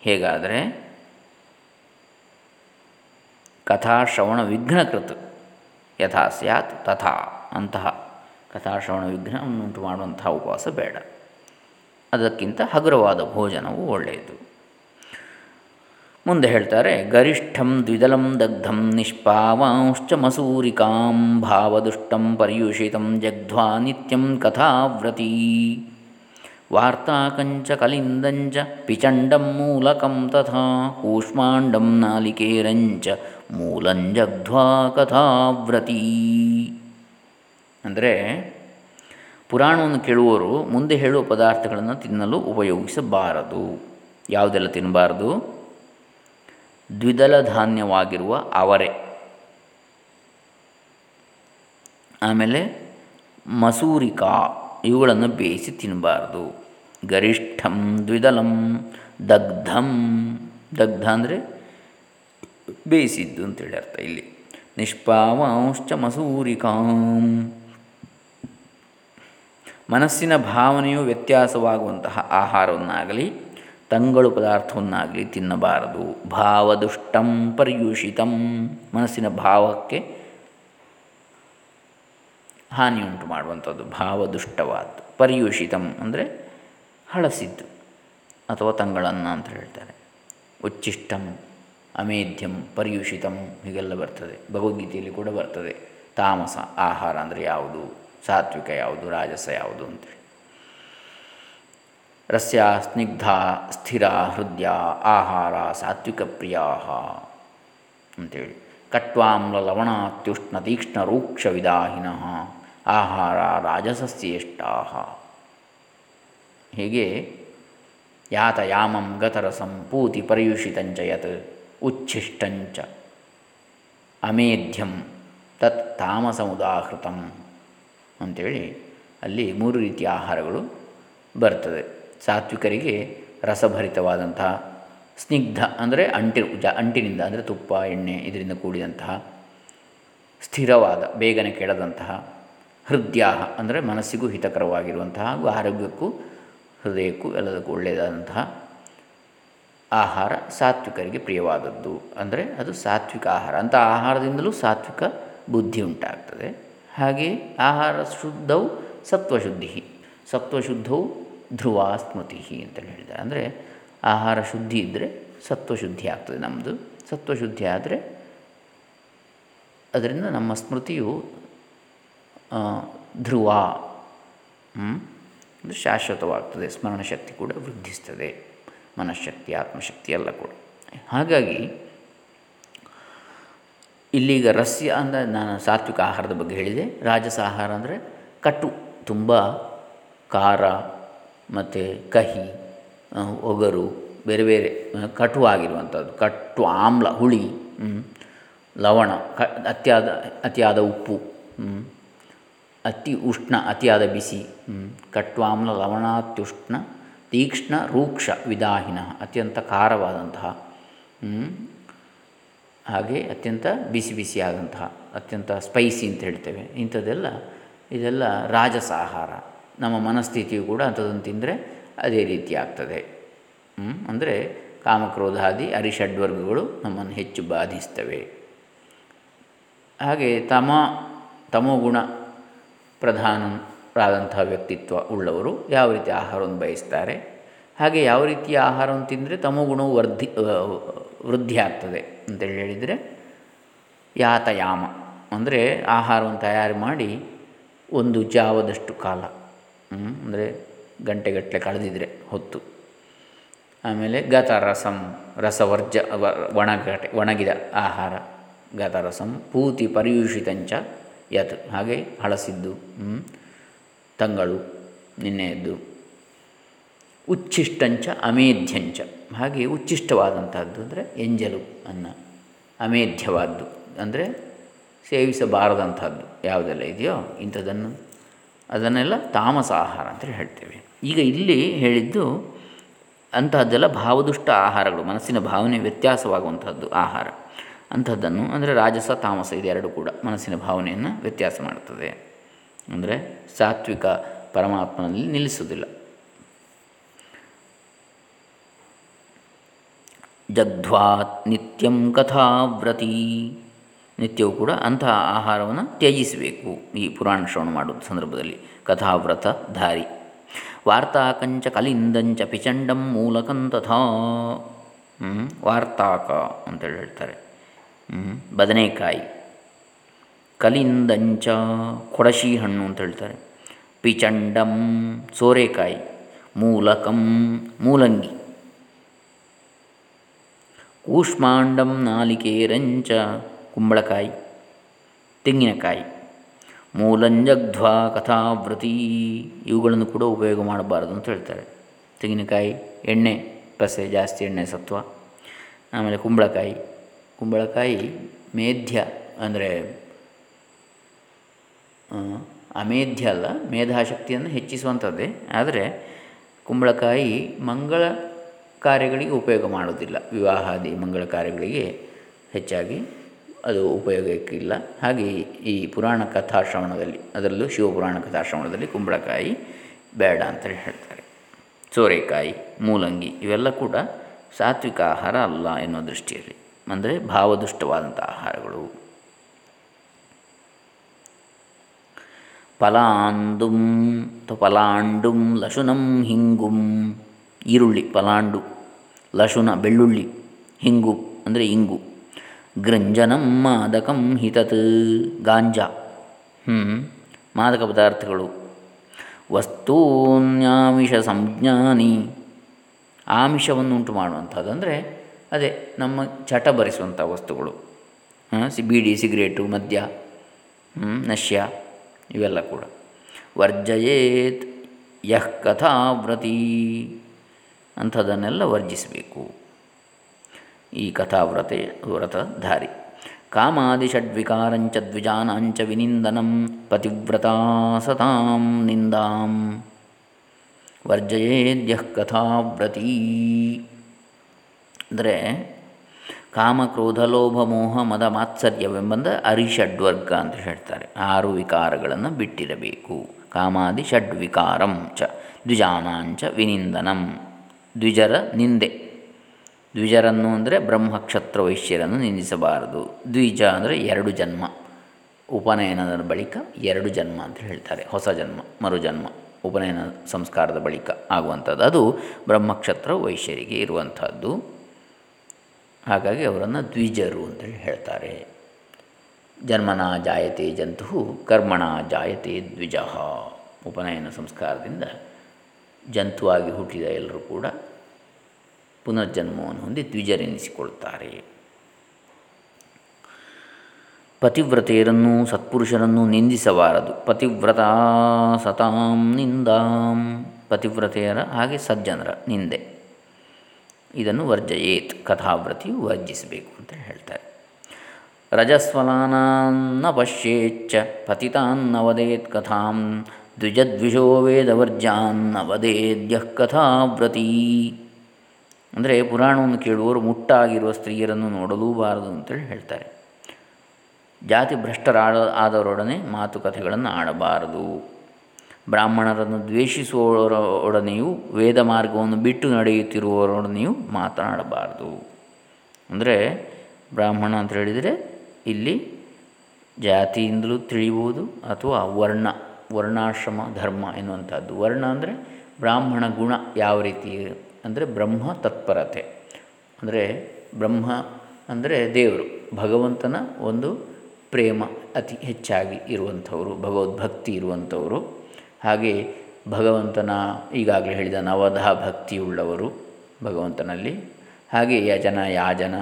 A: ಹೇಗಾದರೆ? ಕಥಾಶ್ರವಣ ವಿಘ್ನಕೃತ್ ಯಥಾ ಸ್ಯಾತ್ ತಥಾ ಅಂತಹ ಕಥಾಶ್ರವಣ ವಿಘ್ನವನ್ನುಂಟು ಮಾಡುವಂತಹ ಉಪವಾಸ ಬೇಡ. ಅದಕ್ಕಿಂತ ಹಗುರವಾದ ಭೋಜನವು ಒಳ್ಳೆಯದು. ಮುಂದೆ ಹೇಳ್ತಾರೆ, ಗರಿಷ್ಠಂ ದ್ವಿದಲಂ ದಗ್ಧಂ ನಿಷ್ಪಾವಾಂಶ್ಚ ಮಸೂರಿಕಾಂ ಭಾವದುಷ್ಟಂ ಪರ್ಯುಷಿತಂ ಜಗ್ಧ್ವಾ ನಿತ್ಯಂ ಕಥಾವ್ರತೀ. ವಾರ್ತಾಕಂಚ ಕಲಿಂದಂಚ ಪಿಚಂಡಂ ಮೂಲಕಂ ತಥಾ ಕೂಷ್ಮಾಂಡಂ ನಾಲಿಕೇರಂಚ ಮೂಲಂಜಗ್ಧ್ವಾ ಕಥಾವ್ರತೀ. ಅಂದರೆ ಪುರಾಣವನ್ನು ಕೇಳುವವರು ಮುಂದೆ ಹೇಳುವ ಪದಾರ್ಥಗಳನ್ನು ತಿನ್ನಲು ಉಪಯೋಗಿಸಬಾರದು. ಯಾವುದೆಲ್ಲ ತಿನ್ನಬಾರದು? ದ್ವಿದಳ ಧಾನ್ಯವಾಗಿರುವ ಅವರೆ. ಆಮೇಲೆ ಮಸೂರಿಕಾ, ಇವುಗಳನ್ನು ಬೇಯಿಸಿ ತಿನ್ನಬಾರ್ದು ಗರಿಷ್ಠಂ ದ್ವಿದಲಂ ದಗ್ಧಂ. ದಗ್ಧ ಅಂದರೆ ಬೇಯಿಸಿದ್ದು ಅಂತೇಳಿ ಅರ್ಥ ಇಲ್ಲಿ. ನಿಷ್ಪಾವಾಂಶ್ಚ ಮಸೂರಿಕಾಂ. ಮನಸ್ಸಿನ ಭಾವನೆಯು ವ್ಯತ್ಯಾಸವಾಗುವಂತಹ ಆಹಾರವನ್ನಾಗಲಿ ತಂಗಳು ಪದಾರ್ಥವನ್ನಾಗಲಿ ತಿನ್ನಬಾರದು. ಭಾವದುಷ್ಟಂ ಪರ್ಯೂಷಿತಂ. ಮನಸ್ಸಿನ ಭಾವಕ್ಕೆ ಹಾನಿಯುಂಟು ಮಾಡುವಂಥದ್ದು. ಭಾವದುಷ್ಟವಾದ್ದು. ಪರ್ಯೂಷಿತಂ ಅಂದರೆ ಹಳಸಿದ್ದು ಅಥವಾ ತಂಗಳನ್ನ ಅಂತ ಹೇಳ್ತಾರೆ. ಉಚ್ಚಿಷ್ಟಂ, ಅಮೇಧ್ಯಂ, ಪರ್ಯೂಷಿತಂ ಹೀಗೆಲ್ಲ ಬರ್ತದೆ. ಭಗವದ್ಗೀತೆಯಲ್ಲಿ ಕೂಡ ಬರ್ತದೆ. ತಾಮಸ, ಆಹಾರ ಅಂದರೆ ಯಾವುದು? ಸಾತ್ವಿಕ ಯಾವುದು? ರಾಜಸ ಯಾವುದು ಅಂತೇಳಿ ರಸ್ಯ ಸ್ನಿಗ್ಧ ಸ್ಥಿರ ಹೃದಯ ಆಹಾರ ಸಾತ್ವಿಕ ಪ್ರಿಯಾ ಅಂತೇಳಿ. ಕಟ್ವಾಮ್ಲ ಲವಣಾತ್ಯುಷ್ಣ ತೀಕ್ಷ್ಣ ರೂಕ್ಷ ವಿದಾಹಿನ ಆಹಾರ ರಾಜಸಸ್ಯೇಷ್ಟಾ ಹೀಗೆ ಯಾತ ಯಾಮಂ ಗತರಸಂ ಪೂತಿ ಪರ್ಯುಷಿತಂಚ ಯತ್ ಉಚ್ಛಿಷ್ಟಂಚ ಅಮೇಧ್ಯಂ ತತ್ ತಾಮಸಮುದಾಹೃತಂ ಅಂಥೇಳಿ ಅಲ್ಲಿ ಮೂರು ರೀತಿಯ ಆಹಾರಗಳು ಬರ್ತದೆ. ಸಾತ್ವಿಕರಿಗೆ ರಸಭರಿತವಾದಂತಹ ಸ್ನಿಗ್ಧ ಅಂದರೆ ಅಂಟಿ ಜ ಅಂಟಿನಿಂದ ಅಂದರೆ ತುಪ್ಪ, ಎಣ್ಣೆ ಇದರಿಂದ ಕೂಡಿದಂತಹ ಸ್ಥಿರವಾದ, ಬೇಗನೆ ಕೆಡದಂತಹ ಹೃದಯಾಹ ಅಂದರೆ ಮನಸ್ಸಿಗೂ ಹಿತಕರವಾಗಿರುವಂತಹ ಹಾಗೂ ಆರೋಗ್ಯಕ್ಕೂ, ಹೃದಯಕ್ಕೂ ಎಲ್ಲದಕ್ಕೂ ಒಳ್ಳೆಯದಾದಂತಹ ಆಹಾರ ಸಾತ್ವಿಕರಿಗೆ ಪ್ರಿಯವಾದದ್ದು ಅಂದರೆ ಅದು ಸಾತ್ವಿಕ ಆಹಾರ. ಅಂಥ ಆಹಾರದಿಂದಲೂ ಸಾತ್ವಿಕ ಬುದ್ಧಿ ಉಂಟಾಗ್ತದೆ. ಹಾಗೆ ಆಹಾರ ಶುದ್ಧವು ಸತ್ವಶುದ್ಧಿ ಸತ್ವಶುದ್ಧವು ಧ್ರುವ ಸ್ಮೃತಿ ಅಂತೇಳಿ ಹೇಳಿದ್ದಾರೆ ಅಂದರೆ ಆಹಾರ ಶುದ್ಧಿ ಇದ್ದರೆ ಸತ್ವಶುದ್ಧಿ ಆಗ್ತದೆ ನಮ್ಮದು ಸತ್ವಶುದ್ಧಿ ಆದರೆ ಅದರಿಂದ ನಮ್ಮ ಸ್ಮೃತಿಯು ಧ್ರುವ ಅಂದರೆ ಶಾಶ್ವತವಾಗ್ತದೆ. ಸ್ಮರಣಶಕ್ತಿ ಕೂಡ ವೃದ್ಧಿಸ್ತದೆ. ಮನಃಶಕ್ತಿ, ಆತ್ಮಶಕ್ತಿ ಎಲ್ಲ ಕೂಡ. ಹಾಗಾಗಿ ಇಲ್ಲಿಗ ರಸ್ಯ ಅಂದರೆ ನಾನು ಸಾತ್ವಿಕ ಆಹಾರದ ಬಗ್ಗೆ ಹೇಳಿದೆ. ರಾಜಸ ಆಹಾರ ಅಂದರೆ ಕಟು, ತುಂಬ ಖಾರ ಮತ್ತು ಕಹಿ ಒಗರು, ಬೇರೆ ಬೇರೆ ಕಟುವಾಗಿರುವಂಥದ್ದು. ಕಟ್ಟು, ಆಮ್ಲ, ಹುಳಿ ಲವಣ, ಕ, ಅತಿಯಾದ ಅತಿಯಾದ ಉಪ್ಪು ಅತಿ ಉಷ್ಣ, ಅತಿಯಾದ ಬಿಸಿ ಕಟ್ವಾಮ್ಲ ಲವಣಾತ್ಯುಷ್ಣ ತೀಕ್ಷ್ಣ, ರೂಕ್ಷ, ವಿದಾಹಿನ, ಅತ್ಯಂತ ಖಾರವಾದಂತಹ ಹಾಗೆ ಅತ್ಯಂತ ಬಿಸಿ ಬಿಸಿ ಆದಂತಹ ಅತ್ಯಂತ ಸ್ಪೈಸಿ ಅಂತ ಹೇಳ್ತೇವೆ. ಇಂಥದ್ದೆಲ್ಲ, ಇದೆಲ್ಲ ರಾಜಸ ಆಹಾರ. ನಮ್ಮ ಮನಸ್ಥಿತಿಯು ಕೂಡ ಅಂಥದ್ದನ್ನು ತಿಂದರೆ ಅದೇ ರೀತಿ ಆಗ್ತದೆ. ಅಂದರೆ ಕಾಮಕ್ರೋಧಾದಿ ಅರಿಷಡ್ವರ್ಗಗಳು ನಮ್ಮನ್ನು ಹೆಚ್ಚು ಬಾಧಿಸ್ತವೆ. ಹಾಗೆ ತಮ, ತಮೋಗುಣ ಪ್ರಧಾನರಾದಂತಹ ವ್ಯಕ್ತಿತ್ವ ಉಳ್ಳವರು ಯಾವ ರೀತಿ ಆಹಾರವನ್ನು ಬಯಸ್ತಾರೆ? ಹಾಗೆ ಯಾವ ರೀತಿಯ ಆಹಾರವನ್ನು ತಿಂದರೆ ತಮೋಗುಣವು ವರ್ಧಿ ವೃದ್ಧಿ ಆಗ್ತದೆ ಅಂತೇಳಿ ಹೇಳಿದರೆ ಯಾತಯಾಮ. ಅಂದರೆ ಆಹಾರವನ್ನು ತಯಾರು ಮಾಡಿ ಒಂದು ಜಾವದಷ್ಟು ಕಾಲ ಅಂದರೆ ಗಂಟೆಗಟ್ಟಲೆ ಕಳೆದಿದ್ರೆ ಹೊತ್ತು. ಆಮೇಲೆ ಗತ ರಸಂ ರಸವರ್ಜ ಒಣಗಟೆ, ಒಣಗಿದ ಆಹಾರ. ಗತ ರಸಂ ಪೂತಿ ಪರಿಯೂಷಿತಂಚ ಯತ್. ಹಾಗೆ ಹಳಸಿದ್ದು ತಂಗಳು, ನಿನ್ನೆಯದ್ದು. ಉಚ್ಛಿಷ್ಟಂಚ ಅಮೇಧ್ಯಂಚ. ಹಾಗೆ ಉಚ್ಛಿಷ್ಟವಾದಂಥದ್ದು ಅಂದರೆ ಎಂಜಲು ಅನ್ನ. ಅಮೇಧ್ಯವಾದ್ದು ಅಂದರೆ ಸೇವಿಸಬಾರದಂಥದ್ದು ಯಾವುದೆಲ್ಲ ಇದೆಯೋ ಇಂಥದ್ದನ್ನು ಅದನ್ನೆಲ್ಲ ತಾಮಸ ಆಹಾರ ಅಂತ ಹೇಳ್ತೇವೆ. ಈಗ ಇಲ್ಲಿ ಹೇಳಿದ್ದು ಅಂತಹದ್ದೆಲ್ಲ ಭಾವದುಷ್ಟ ಆಹಾರಗಳು, ಮನಸ್ಸಿನ ಭಾವನೆ ವ್ಯತ್ಯಾಸವಾಗುವಂಥದ್ದು ಆಹಾರ. ಅಂಥದ್ದನ್ನು ಅಂದರೆ ರಾಜಸ, ತಾಮಸ ಇದೆರಡು ಕೂಡ ಮನಸ್ಸಿನ ಭಾವನೆಯನ್ನು ವ್ಯತ್ಯಾಸ ಮಾಡುತ್ತದೆ. ಅಂದರೆ ಸಾತ್ವಿಕ ಪರಮಾತ್ಮನಲ್ಲಿ ನಿಲ್ಲಿಸುವುದಿಲ್ಲ. ಜಗ್ಧ್ವಾತ್ ನಿತ್ಯಂ ಕಥಾವ್ರತಿ. ನಿತ್ಯವೂ ಕೂಡ ಅಂತಹ ಆಹಾರವನ್ನು ತ್ಯಜಿಸಬೇಕು. ಈ ಪುರಾಣ ಶ್ರವಣ ಮಾಡುವ ಸಂದರ್ಭದಲ್ಲಿ. ಕಥಾವ್ರತ ಧಾರಿ. ವಾರ್ತಾಕಂಚ ಕಲಿಂದಂಚ ಪಿಚಂಡಂ ಮೂಲಕಂ ತಥಾ. ವಾರ್ತಾಕ ಅಂತೇಳಿ ಹೇಳ್ತಾರೆ. ಬದನೆಕಾಯಿ. ಕಲಿಂದಂಚ ಕೊಡಶಿ ಹಣ್ಣು ಅಂತ ಹೇಳ್ತಾರೆ. ಪಿಚಂಡಂ ಸೋರೆಕಾಯಿ. ಮೂಲಕಂ ಮೂಲಂಗಿ. ಕೂಷ್ಮಾಂಡಂ ನಾಲಿಕೇರಂಚ ಕುಂಬಳಕಾಯಿ, ತೆಂಗಿನಕಾಯಿ, ಮೂಲಂಜಗ್ಧ್ವಾ, ಕಥಾವೃತಿ, ಇವುಗಳನ್ನು ಕೂಡ ಉಪಯೋಗ ಮಾಡಬಾರದು ಅಂತ ಹೇಳ್ತಾರೆ. ತೆಂಗಿನಕಾಯಿ, ಎಣ್ಣೆ, ಪಸೆ, ಜಾಸ್ತಿ ಎಣ್ಣೆ, ಸತ್ವ, ಆಮೇಲೆ ಕುಂಬಳಕಾಯಿ. ಕುಂಬಳಕಾಯಿ ಮೇಧ್ಯ ಅಂದರೆ ಅಮೇಧ್ಯ ಅಲ್ಲ, ಮೇಧಾಶಕ್ತಿಯನ್ನು ಹೆಚ್ಚಿಸುವಂಥದ್ದೇ. ಆದರೆ ಕುಂಬಳಕಾಯಿ ಮಂಗಳ ಕಾರ್ಯಗಳಿಗೆ ಉಪಯೋಗ ಮಾಡೋದಿಲ್ಲ. ವಿವಾಹಾದಿ ಮಂಗಳ ಕಾರ್ಯಗಳಿಗೆ ಹೆಚ್ಚಾಗಿ ಅದು ಉಪಯೋಗಕ್ಕಿಲ್ಲ. ಹಾಗೆ ಈ ಪುರಾಣ ಕಥಾಶ್ರವಣದಲ್ಲಿ, ಅದರಲ್ಲೂ ಶಿವಪುರಾಣ ಕಥಾಶ್ರವಣದಲ್ಲಿ ಕುಂಬಳಕಾಯಿ ಬೇಡ ಅಂತೇಳಿ ಹೇಳ್ತಾರೆ. ಸೋರೆಕಾಯಿ, ಮೂಲಂಗಿ ಇವೆಲ್ಲ ಕೂಡ ಸಾತ್ವಿಕ ಆಹಾರ ಅಲ್ಲ ಎನ್ನುವ ದೃಷ್ಟಿಯಲ್ಲಿ, ಅಂದರೆ ಭಾವದುಷ್ಟವಾದಂಥ ಆಹಾರಗಳು. ಫಲಾಂದುಂ ಅಥವಾ ಪಲಾಂಡುಂ ಲಶುನಂ ಹಿಂಗುಂ. ಈರುಳ್ಳಿ, ಪಲಾಂಡು, ಲಶುನ ಬೆಳ್ಳುಳ್ಳಿ, ಹಿಂಗು, ಅಂದರೆ ಇಂಗು. ಗೃಂಜನಂ ಮಾದಕಂ ಹಿತತ್ ಗಾಂಜಾ. ಹ್ಞೂ ಮಾದಕ ಪದಾರ್ಥಗಳು. ವಸ್ತೂನ್ಯಾಮಿಷ ಸಂಜ್ಞಾನಿ. ಆಮಿಷವನ್ನು ಉಂಟು ಮಾಡುವಂಥದ್ದು ಅಂದರೆ ಅದೇ ನಮ್ಮ ಚಟ ಭರಿಸುವಂಥ ವಸ್ತುಗಳು. ಸಿ ಬೀಡಿ ಸಿಗರೇಟು ಮದ್ಯ ನಶ್ಯ ಇವೆಲ್ಲ ಕೂಡ. ವರ್ಜಯೇತ್ ಯಃ ಕಥಾವ್ರತಿ. ಅಂಥದ್ದನ್ನೆಲ್ಲ ವರ್ಜಿಸಬೇಕು. ಈ ಕಥಾವ್ರತೆ ವ್ರತಧಾರಿ. ಕಾಮಾದಿಷಡ್ವಿಕಾರಂಚ ದ್ವಿಜಾನಾಂಚ ವಿನಿಂದನಂ ಪತಿವ್ರತಾ ಸತಾಂ ನಿಂದಾಂ. ವರ್ಜಯೇದ್ಯಃ ಕಥಾವ್ರತೀ. ಅಂದರೆ ಕಾಮ, ಕ್ರೋಧ, ಲೋಭ, ಮೋಹ, ಮದ, ಮಾತ್ಸರ್ಯವೆಂಬಂದ ಅರಿಷಡ್ವರ್ಗ ಅಂತ ಹೇಳ್ತಾರೆ. ಆರು ವಿಕಾರಗಳನ್ನು ಬಿಟ್ಟಿರಬೇಕು. ಕಾಮಾದಿ ಷಡ್ವಿಕಾರಂ ಚ ದ್ವಿಜಾನಾಂಚ ವಿನಿಂದನಂ. ದ್ವಿಜರ ನಿಂದೆ. ದ್ವಿಜರನ್ನು ಅಂದರೆ ಬ್ರಹ್ಮಕ್ಷತ್ರ ವೈಶ್ಯರನ್ನು ನಿಂದಿಸಬಾರದು. ದ್ವಿಜ ಅಂದರೆ ಎರಡು ಜನ್ಮ. ಉಪನಯನದ ಬಳಿಕ ಎರಡು ಜನ್ಮ ಅಂತ ಹೇಳ್ತಾರೆ. ಹೊಸ ಜನ್ಮ, ಮರುಜನ್ಮ, ಉಪನಯನ ಸಂಸ್ಕಾರದ ಬಳಿಕ ಆಗುವಂಥದ್ದು. ಅದು ಬ್ರಹ್ಮಕ್ಷತ್ರ ವೈಶ್ಯರಿಗೆ ಇರುವಂಥದ್ದು. ಹಾಗಾಗಿ ಅವರನ್ನು ದ್ವಿಜರು ಅಂತೇಳಿ ಹೇಳ್ತಾರೆ. ಜನ್ಮನ ಜಾಯತೆ ಜಂತು ಕರ್ಮಣ ಜಾಯತೆ ದ್ವಿಜ. ಉಪನಯನ ಸಂಸ್ಕಾರದಿಂದ ಜಂತುವಾಗಿ ಹುಟ್ಟಿದ ಎಲ್ಲರೂ ಕೂಡ ಪುನರ್ಜನ್ಮವನ್ನು ಹೊಂದಿ ದ್ವಿಜರೆನಿಸಿಕೊಳ್ತಾರೆ ಪತಿವ್ರತೆಯರನ್ನು ಸತ್ಪುರುಷರನ್ನು ನಿಂದಿಸಬಾರದು. ಪತಿವ್ರತ ಸತಾಂ ನಿಂದಾಂ. ಪತಿವ್ರತೆಯರ ಹಾಗೆ ಸಜ್ಜನರ ನಿಂದೆ. ಇದನ್ನು ವರ್ಜಯೇತ್ ಕಥಾವ್ರತಿಯು ವರ್ಜಿಸಬೇಕು ಅಂತ ಹೇಳ್ತಾರೆ. ರಜಸ್ವಲಾನಾನ್ನ ಪಶ್ಯೇಚ್ಚ ಪತಿತಾನ್ನವದೇತ್ ಕಥಾಂ. ದ್ವಿಜದ್ವಿಷೋ ವೇದವರ್ಜಾನ್ನವದೇದ್ಯಃ ಕಥಾವ್ರತೀ. ಅಂದರೆ ಪುರಾಣವನ್ನು ಕೇಳುವವರು ಮುಟ್ಟಾಗಿರುವ ಸ್ತ್ರೀಯರನ್ನು ನೋಡಲೂಬಾರದು ಅಂತೇಳಿ ಹೇಳ್ತಾರೆ. ಜಾತಿ ಭ್ರಷ್ಟರಾಡ ಆದವರೊಡನೆ ಮಾತುಕತೆಗಳನ್ನು ಆಡಬಾರದು. ಬ್ರಾಹ್ಮಣರನ್ನು ದ್ವೇಷಿಸುವವರೊಡನೆಯೂ ವೇದ ಮಾರ್ಗವನ್ನು ಬಿಟ್ಟು ನಡೆಯುತ್ತಿರುವವರೊಡನೆಯೂ ಮಾತನಾಡಬಾರದು. ಅಂದರೆ ಬ್ರಾಹ್ಮಣ ಅಂತ ಹೇಳಿದರೆ ಇಲ್ಲಿ ಜಾತಿಯಿಂದಲೂ ತಿಳಿಯುವುದು ಅಥವಾ ವರ್ಣ, ವರ್ಣಾಶ್ರಮ, ಧರ್ಮ ಎನ್ನುವಂಥದ್ದು. ವರ್ಣ ಅಂದರೆ ಬ್ರಾಹ್ಮಣ ಗುಣ ಯಾವ ರೀತಿ ಅಂದರೆ ಬ್ರಹ್ಮ ತತ್ಪರತೆ. ಅಂದರೆ ಬ್ರಹ್ಮ ಅಂದರೆ ದೇವರು, ಭಗವಂತನ ಒಂದು ಪ್ರೇಮ ಅತಿ ಹೆಚ್ಚಾಗಿ ಇರುವಂಥವರು, ಭಗವದ್ಭಕ್ತಿ ಇರುವಂಥವರು. ಹಾಗೆ ಭಗವಂತನ ಈಗಾಗಲೇ ಹೇಳಿದ ನವಧ ಭಕ್ತಿಯುಳ್ಳವರು ಭಗವಂತನಲ್ಲಿ. ಹಾಗೆ ಯಜನ, ಯಾಜನ,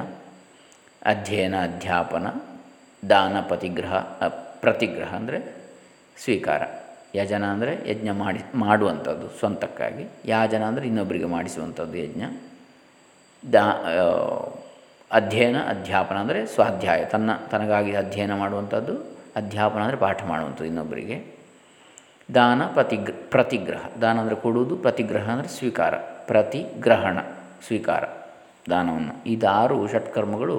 A: ಅಧ್ಯಯನ, ಅಧ್ಯಾಪನ ದಾನ ಪ್ರತಿಗ್ರಹ ಪ್ರತಿಗ್ರಹ ಅಂದರೆ ಸ್ವೀಕಾರ. ಯಜನ ಅಂದರೆ ಯಜ್ಞ ಮಾಡಿ, ಮಾಡುವಂಥದ್ದು ಸ್ವಂತಕ್ಕಾಗಿ. ಯಾಜನ ಅಂದರೆ ಇನ್ನೊಬ್ಬರಿಗೆ ಮಾಡಿಸುವಂಥದ್ದು ಯಜ್ಞ. ದಾ ಅಧ್ಯಯನ, ಅಧ್ಯಾಪನ ಅಂದರೆ ಸ್ವಾಧ್ಯಾಯ. ತನ್ನ, ತನಗಾಗಿ ಅಧ್ಯಯನ ಮಾಡುವಂಥದ್ದು, ಅಧ್ಯಾಪನ ಅಂದರೆ ಪಾಠ ಮಾಡುವಂಥದ್ದು ಇನ್ನೊಬ್ಬರಿಗೆ ದಾನ, ಪ್ರತಿಗ್ರ, ಪ್ರತಿಗ್ರಹ. ದಾನ ಅಂದರೆ ಕೊಡುವುದು, ಪ್ರತಿಗ್ರಹ ಅಂದರೆ ಸ್ವೀಕಾರ. ಪ್ರತಿಗ್ರಹಣ, ಸ್ವೀಕಾರ, ದಾನವನ್ನು. ಇದಾರು ಷಟ್ಕರ್ಮಗಳು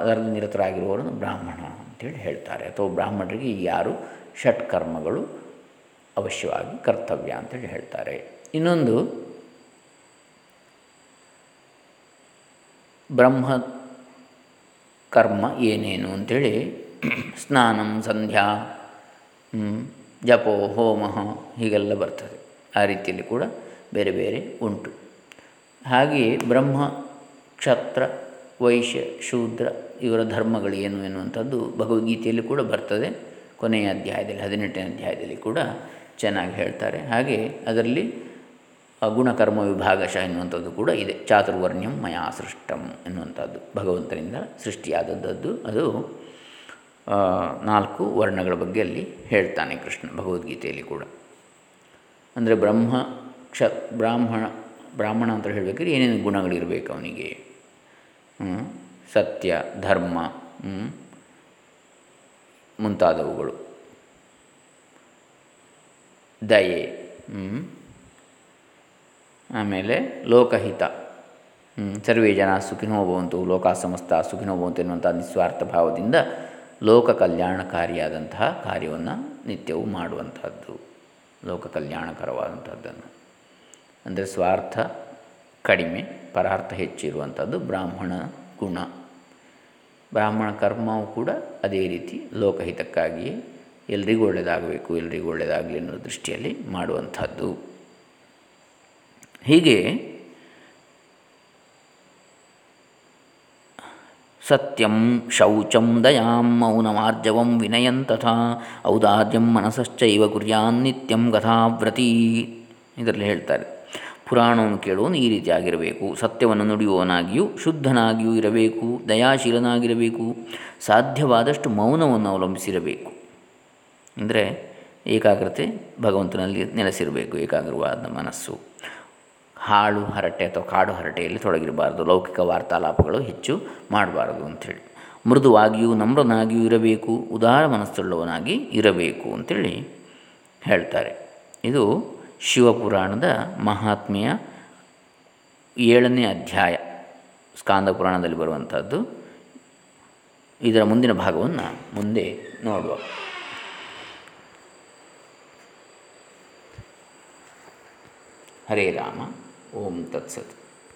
A: ಅದರಲ್ಲಿ ನಿರತರಾಗಿರುವವರನ್ನು ಬ್ರಾಹ್ಮಣ ಅಂತೇಳಿ ಹೇಳ್ತಾರೆ. ಅಥವಾ ಬ್ರಾಹ್ಮಣರಿಗೆ ಯಾರು ಷಟ್ಕರ್ಮಗಳು ಅವಶ್ಯವಾಗಿ ಕರ್ತವ್ಯ ಅಂತೇಳಿ ಹೇಳ್ತಾರೆ. ಇನ್ನೊಂದು, ಬ್ರಹ್ಮ ಕರ್ಮ ಏನೇನು ಅಂಥೇಳಿ ಸ್ನಾನಂ, ಸಂಧ್ಯಾ ಜಪೋ, ಹೋಮ, ಹೀಗೆಲ್ಲ ಬರ್ತದೆ. ಆ ರೀತಿಯಲ್ಲಿ ಕೂಡ ಬೇರೆ ಬೇರೆ ಉಂಟು. ಹಾಗೆಯೇ ಬ್ರಹ್ಮ, ಕ್ಷತ್ರ, ವೈಶ್ಯ, ಶೂದ್ರ ಇವರ ಧರ್ಮಗಳು ಏನು ಎನ್ನುವಂಥದ್ದು ಭಗವದ್ಗೀತೆಯಲ್ಲಿ ಕೂಡ ಬರ್ತದೆ. ಕೊನೆಯ ಅಧ್ಯಾಯದಲ್ಲಿ, ಹದಿನೆಂಟನೇ ಅಧ್ಯಾಯದಲ್ಲಿ ಕೂಡ ಚೆನ್ನಾಗಿ ಹೇಳ್ತಾರೆ. ಹಾಗೆ ಅದರಲ್ಲಿ ಗುಣಕರ್ಮ ವಿಭಾಗಶಃ ಎನ್ನುವಂಥದ್ದು ಕೂಡ ಇದೆ. ಚಾತುರ್ವರ್ಣ್ಯಂ ಮಯಾ ಸೃಷ್ಟಂ ಎನ್ನುವಂಥದ್ದು, ಭಗವಂತನಿಂದ ಸೃಷ್ಟಿಯಾದದ್ದು ಅದು ನಾಲ್ಕು ವರ್ಣಗಳ ಬಗ್ಗೆ ಅಲ್ಲಿ ಹೇಳ್ತಾನೆ ಕೃಷ್ಣ ಭಗವದ್ಗೀತೆಯಲ್ಲಿ ಕೂಡ. ಅಂದರೆ ಬ್ರಹ್ಮ, ಕ್ಷ, ಬ್ರಾಹ್ಮಣ ಬ್ರಾಹ್ಮಣ ಅಂತ ಹೇಳಬೇಕಾದ್ರೆ ಏನೇನು ಗುಣಗಳಿರಬೇಕು ಅವನಿಗೆ? ಸತ್ಯ, ಧರ್ಮ ಮುಂತಾದವುಗಳು. ದಯೆ ಆಮೇಲೆ ಲೋಕಹಿತ. ಸರ್ವೇ ಜನ ಸುಖಿನೋ ಭವಂತು ಲೋಕ ಸಮಸ್ತ ಸುಖಿನೋ ಭವಂತು ಎನ್ನುವಂಥ ನಿಸ್ವಾರ್ಥ ಭಾವದಿಂದ ಲೋಕ ಕಲ್ಯಾಣಕಾರಿಯಾದಂತಹ ಕಾರ್ಯವನ್ನು ನಿತ್ಯವೂ ಮಾಡುವಂಥದ್ದು. ಲೋಕ ಕಲ್ಯಾಣಕರವಾದಂಥದ್ದನ್ನು. ಅಂದರೆ ಸ್ವಾರ್ಥ ಕಡಿಮೆ, ಪರಾರ್ಥ ಹೆಚ್ಚಿರುವಂಥದ್ದು ಬ್ರಾಹ್ಮಣ ಗುಣ. ಬ್ರಾಹ್ಮಣ ಕರ್ಮವು ಕೂಡ ಅದೇ ರೀತಿ ಲೋಕಹಿತಕ್ಕಾಗಿಯೇ ಎಲ್ರಿಗೂ ಒಳ್ಳೆಯದಾಗಬೇಕು, ಎಲ್ರಿಗೂ ಒಳ್ಳೆಯದಾಗಲಿ ಅನ್ನೋ ದೃಷ್ಟಿಯಲ್ಲಿ ಮಾಡುವಂಥದ್ದು. ಹೀಗೆ ಸತ್ಯಂ ಶೌಚಂ ದಯಾಂ ಮೌನಮಾರ್ಜವಂ ವಿನಯಂ ತಥಾ ಔದಾರ್ಯಂ ಮನಸಶ್ಚೈವ ಕುರ್ಯಾನ್ ನಿತ್ಯಂ ಕಥಾವ್ರತಿ ಇದರಲ್ಲಿ ಹೇಳ್ತಾರೆ. ಪುರಾಣವನ್ನು ಕೇಳುವನು ಈ ರೀತಿಯಾಗಿರಬೇಕು ಸತ್ಯವನ್ನು ನುಡಿಯುವವನಾಗಿಯೂ ಶುದ್ಧನಾಗಿಯೂ ಇರಬೇಕು, ದಯಾಶೀಲನಾಗಿರಬೇಕು, ಸಾಧ್ಯವಾದಷ್ಟು ಮೌನವನ್ನು ಅವಲಂಬಿಸಿರಬೇಕು. ಅಂದರೆ ಏಕಾಗ್ರತೆ ಭಗವಂತನಲ್ಲಿ ನೆಲೆಸಿರಬೇಕು, ಏಕಾಗ್ರವಾದ ಮನಸ್ಸು. ಹಾಳು ಹರಟೆ ಅಥವಾ ಕಾಡು ಹರಟೆಯಲ್ಲಿ ತೊಡಗಿರಬಾರದು, ಲೌಕಿಕ ವಾರ್ತಾಲಾಪಗಳು ಹೆಚ್ಚು ಮಾಡಬಾರದು ಅಂಥೇಳಿ. ಮೃದುವಾಗಿಯೂ ನಮ್ರನಾಗಿಯೂ ಇರಬೇಕು, ಉದಾರ ಮನಸ್ಸುಳ್ಳವನಾಗಿ ಇರಬೇಕು ಅಂಥೇಳಿ ಹೇಳ್ತಾರೆ. ಇದು ಶಿವಪುರಾಣದ ಮಹಾತ್ಮೆಯ ಏಳನೇ ಅಧ್ಯಾಯ, ಸ್ಕಾಂದ ಪುರಾಣದಲ್ಲಿ ಬರುವಂಥದ್ದು. ಇದರ ಮುಂದಿನ ಭಾಗವನ್ನು ಮುಂದೆ ನೋಡುವ. ಹರೇ ರಾಮ, ಓಂ ತತ್ಸತ್.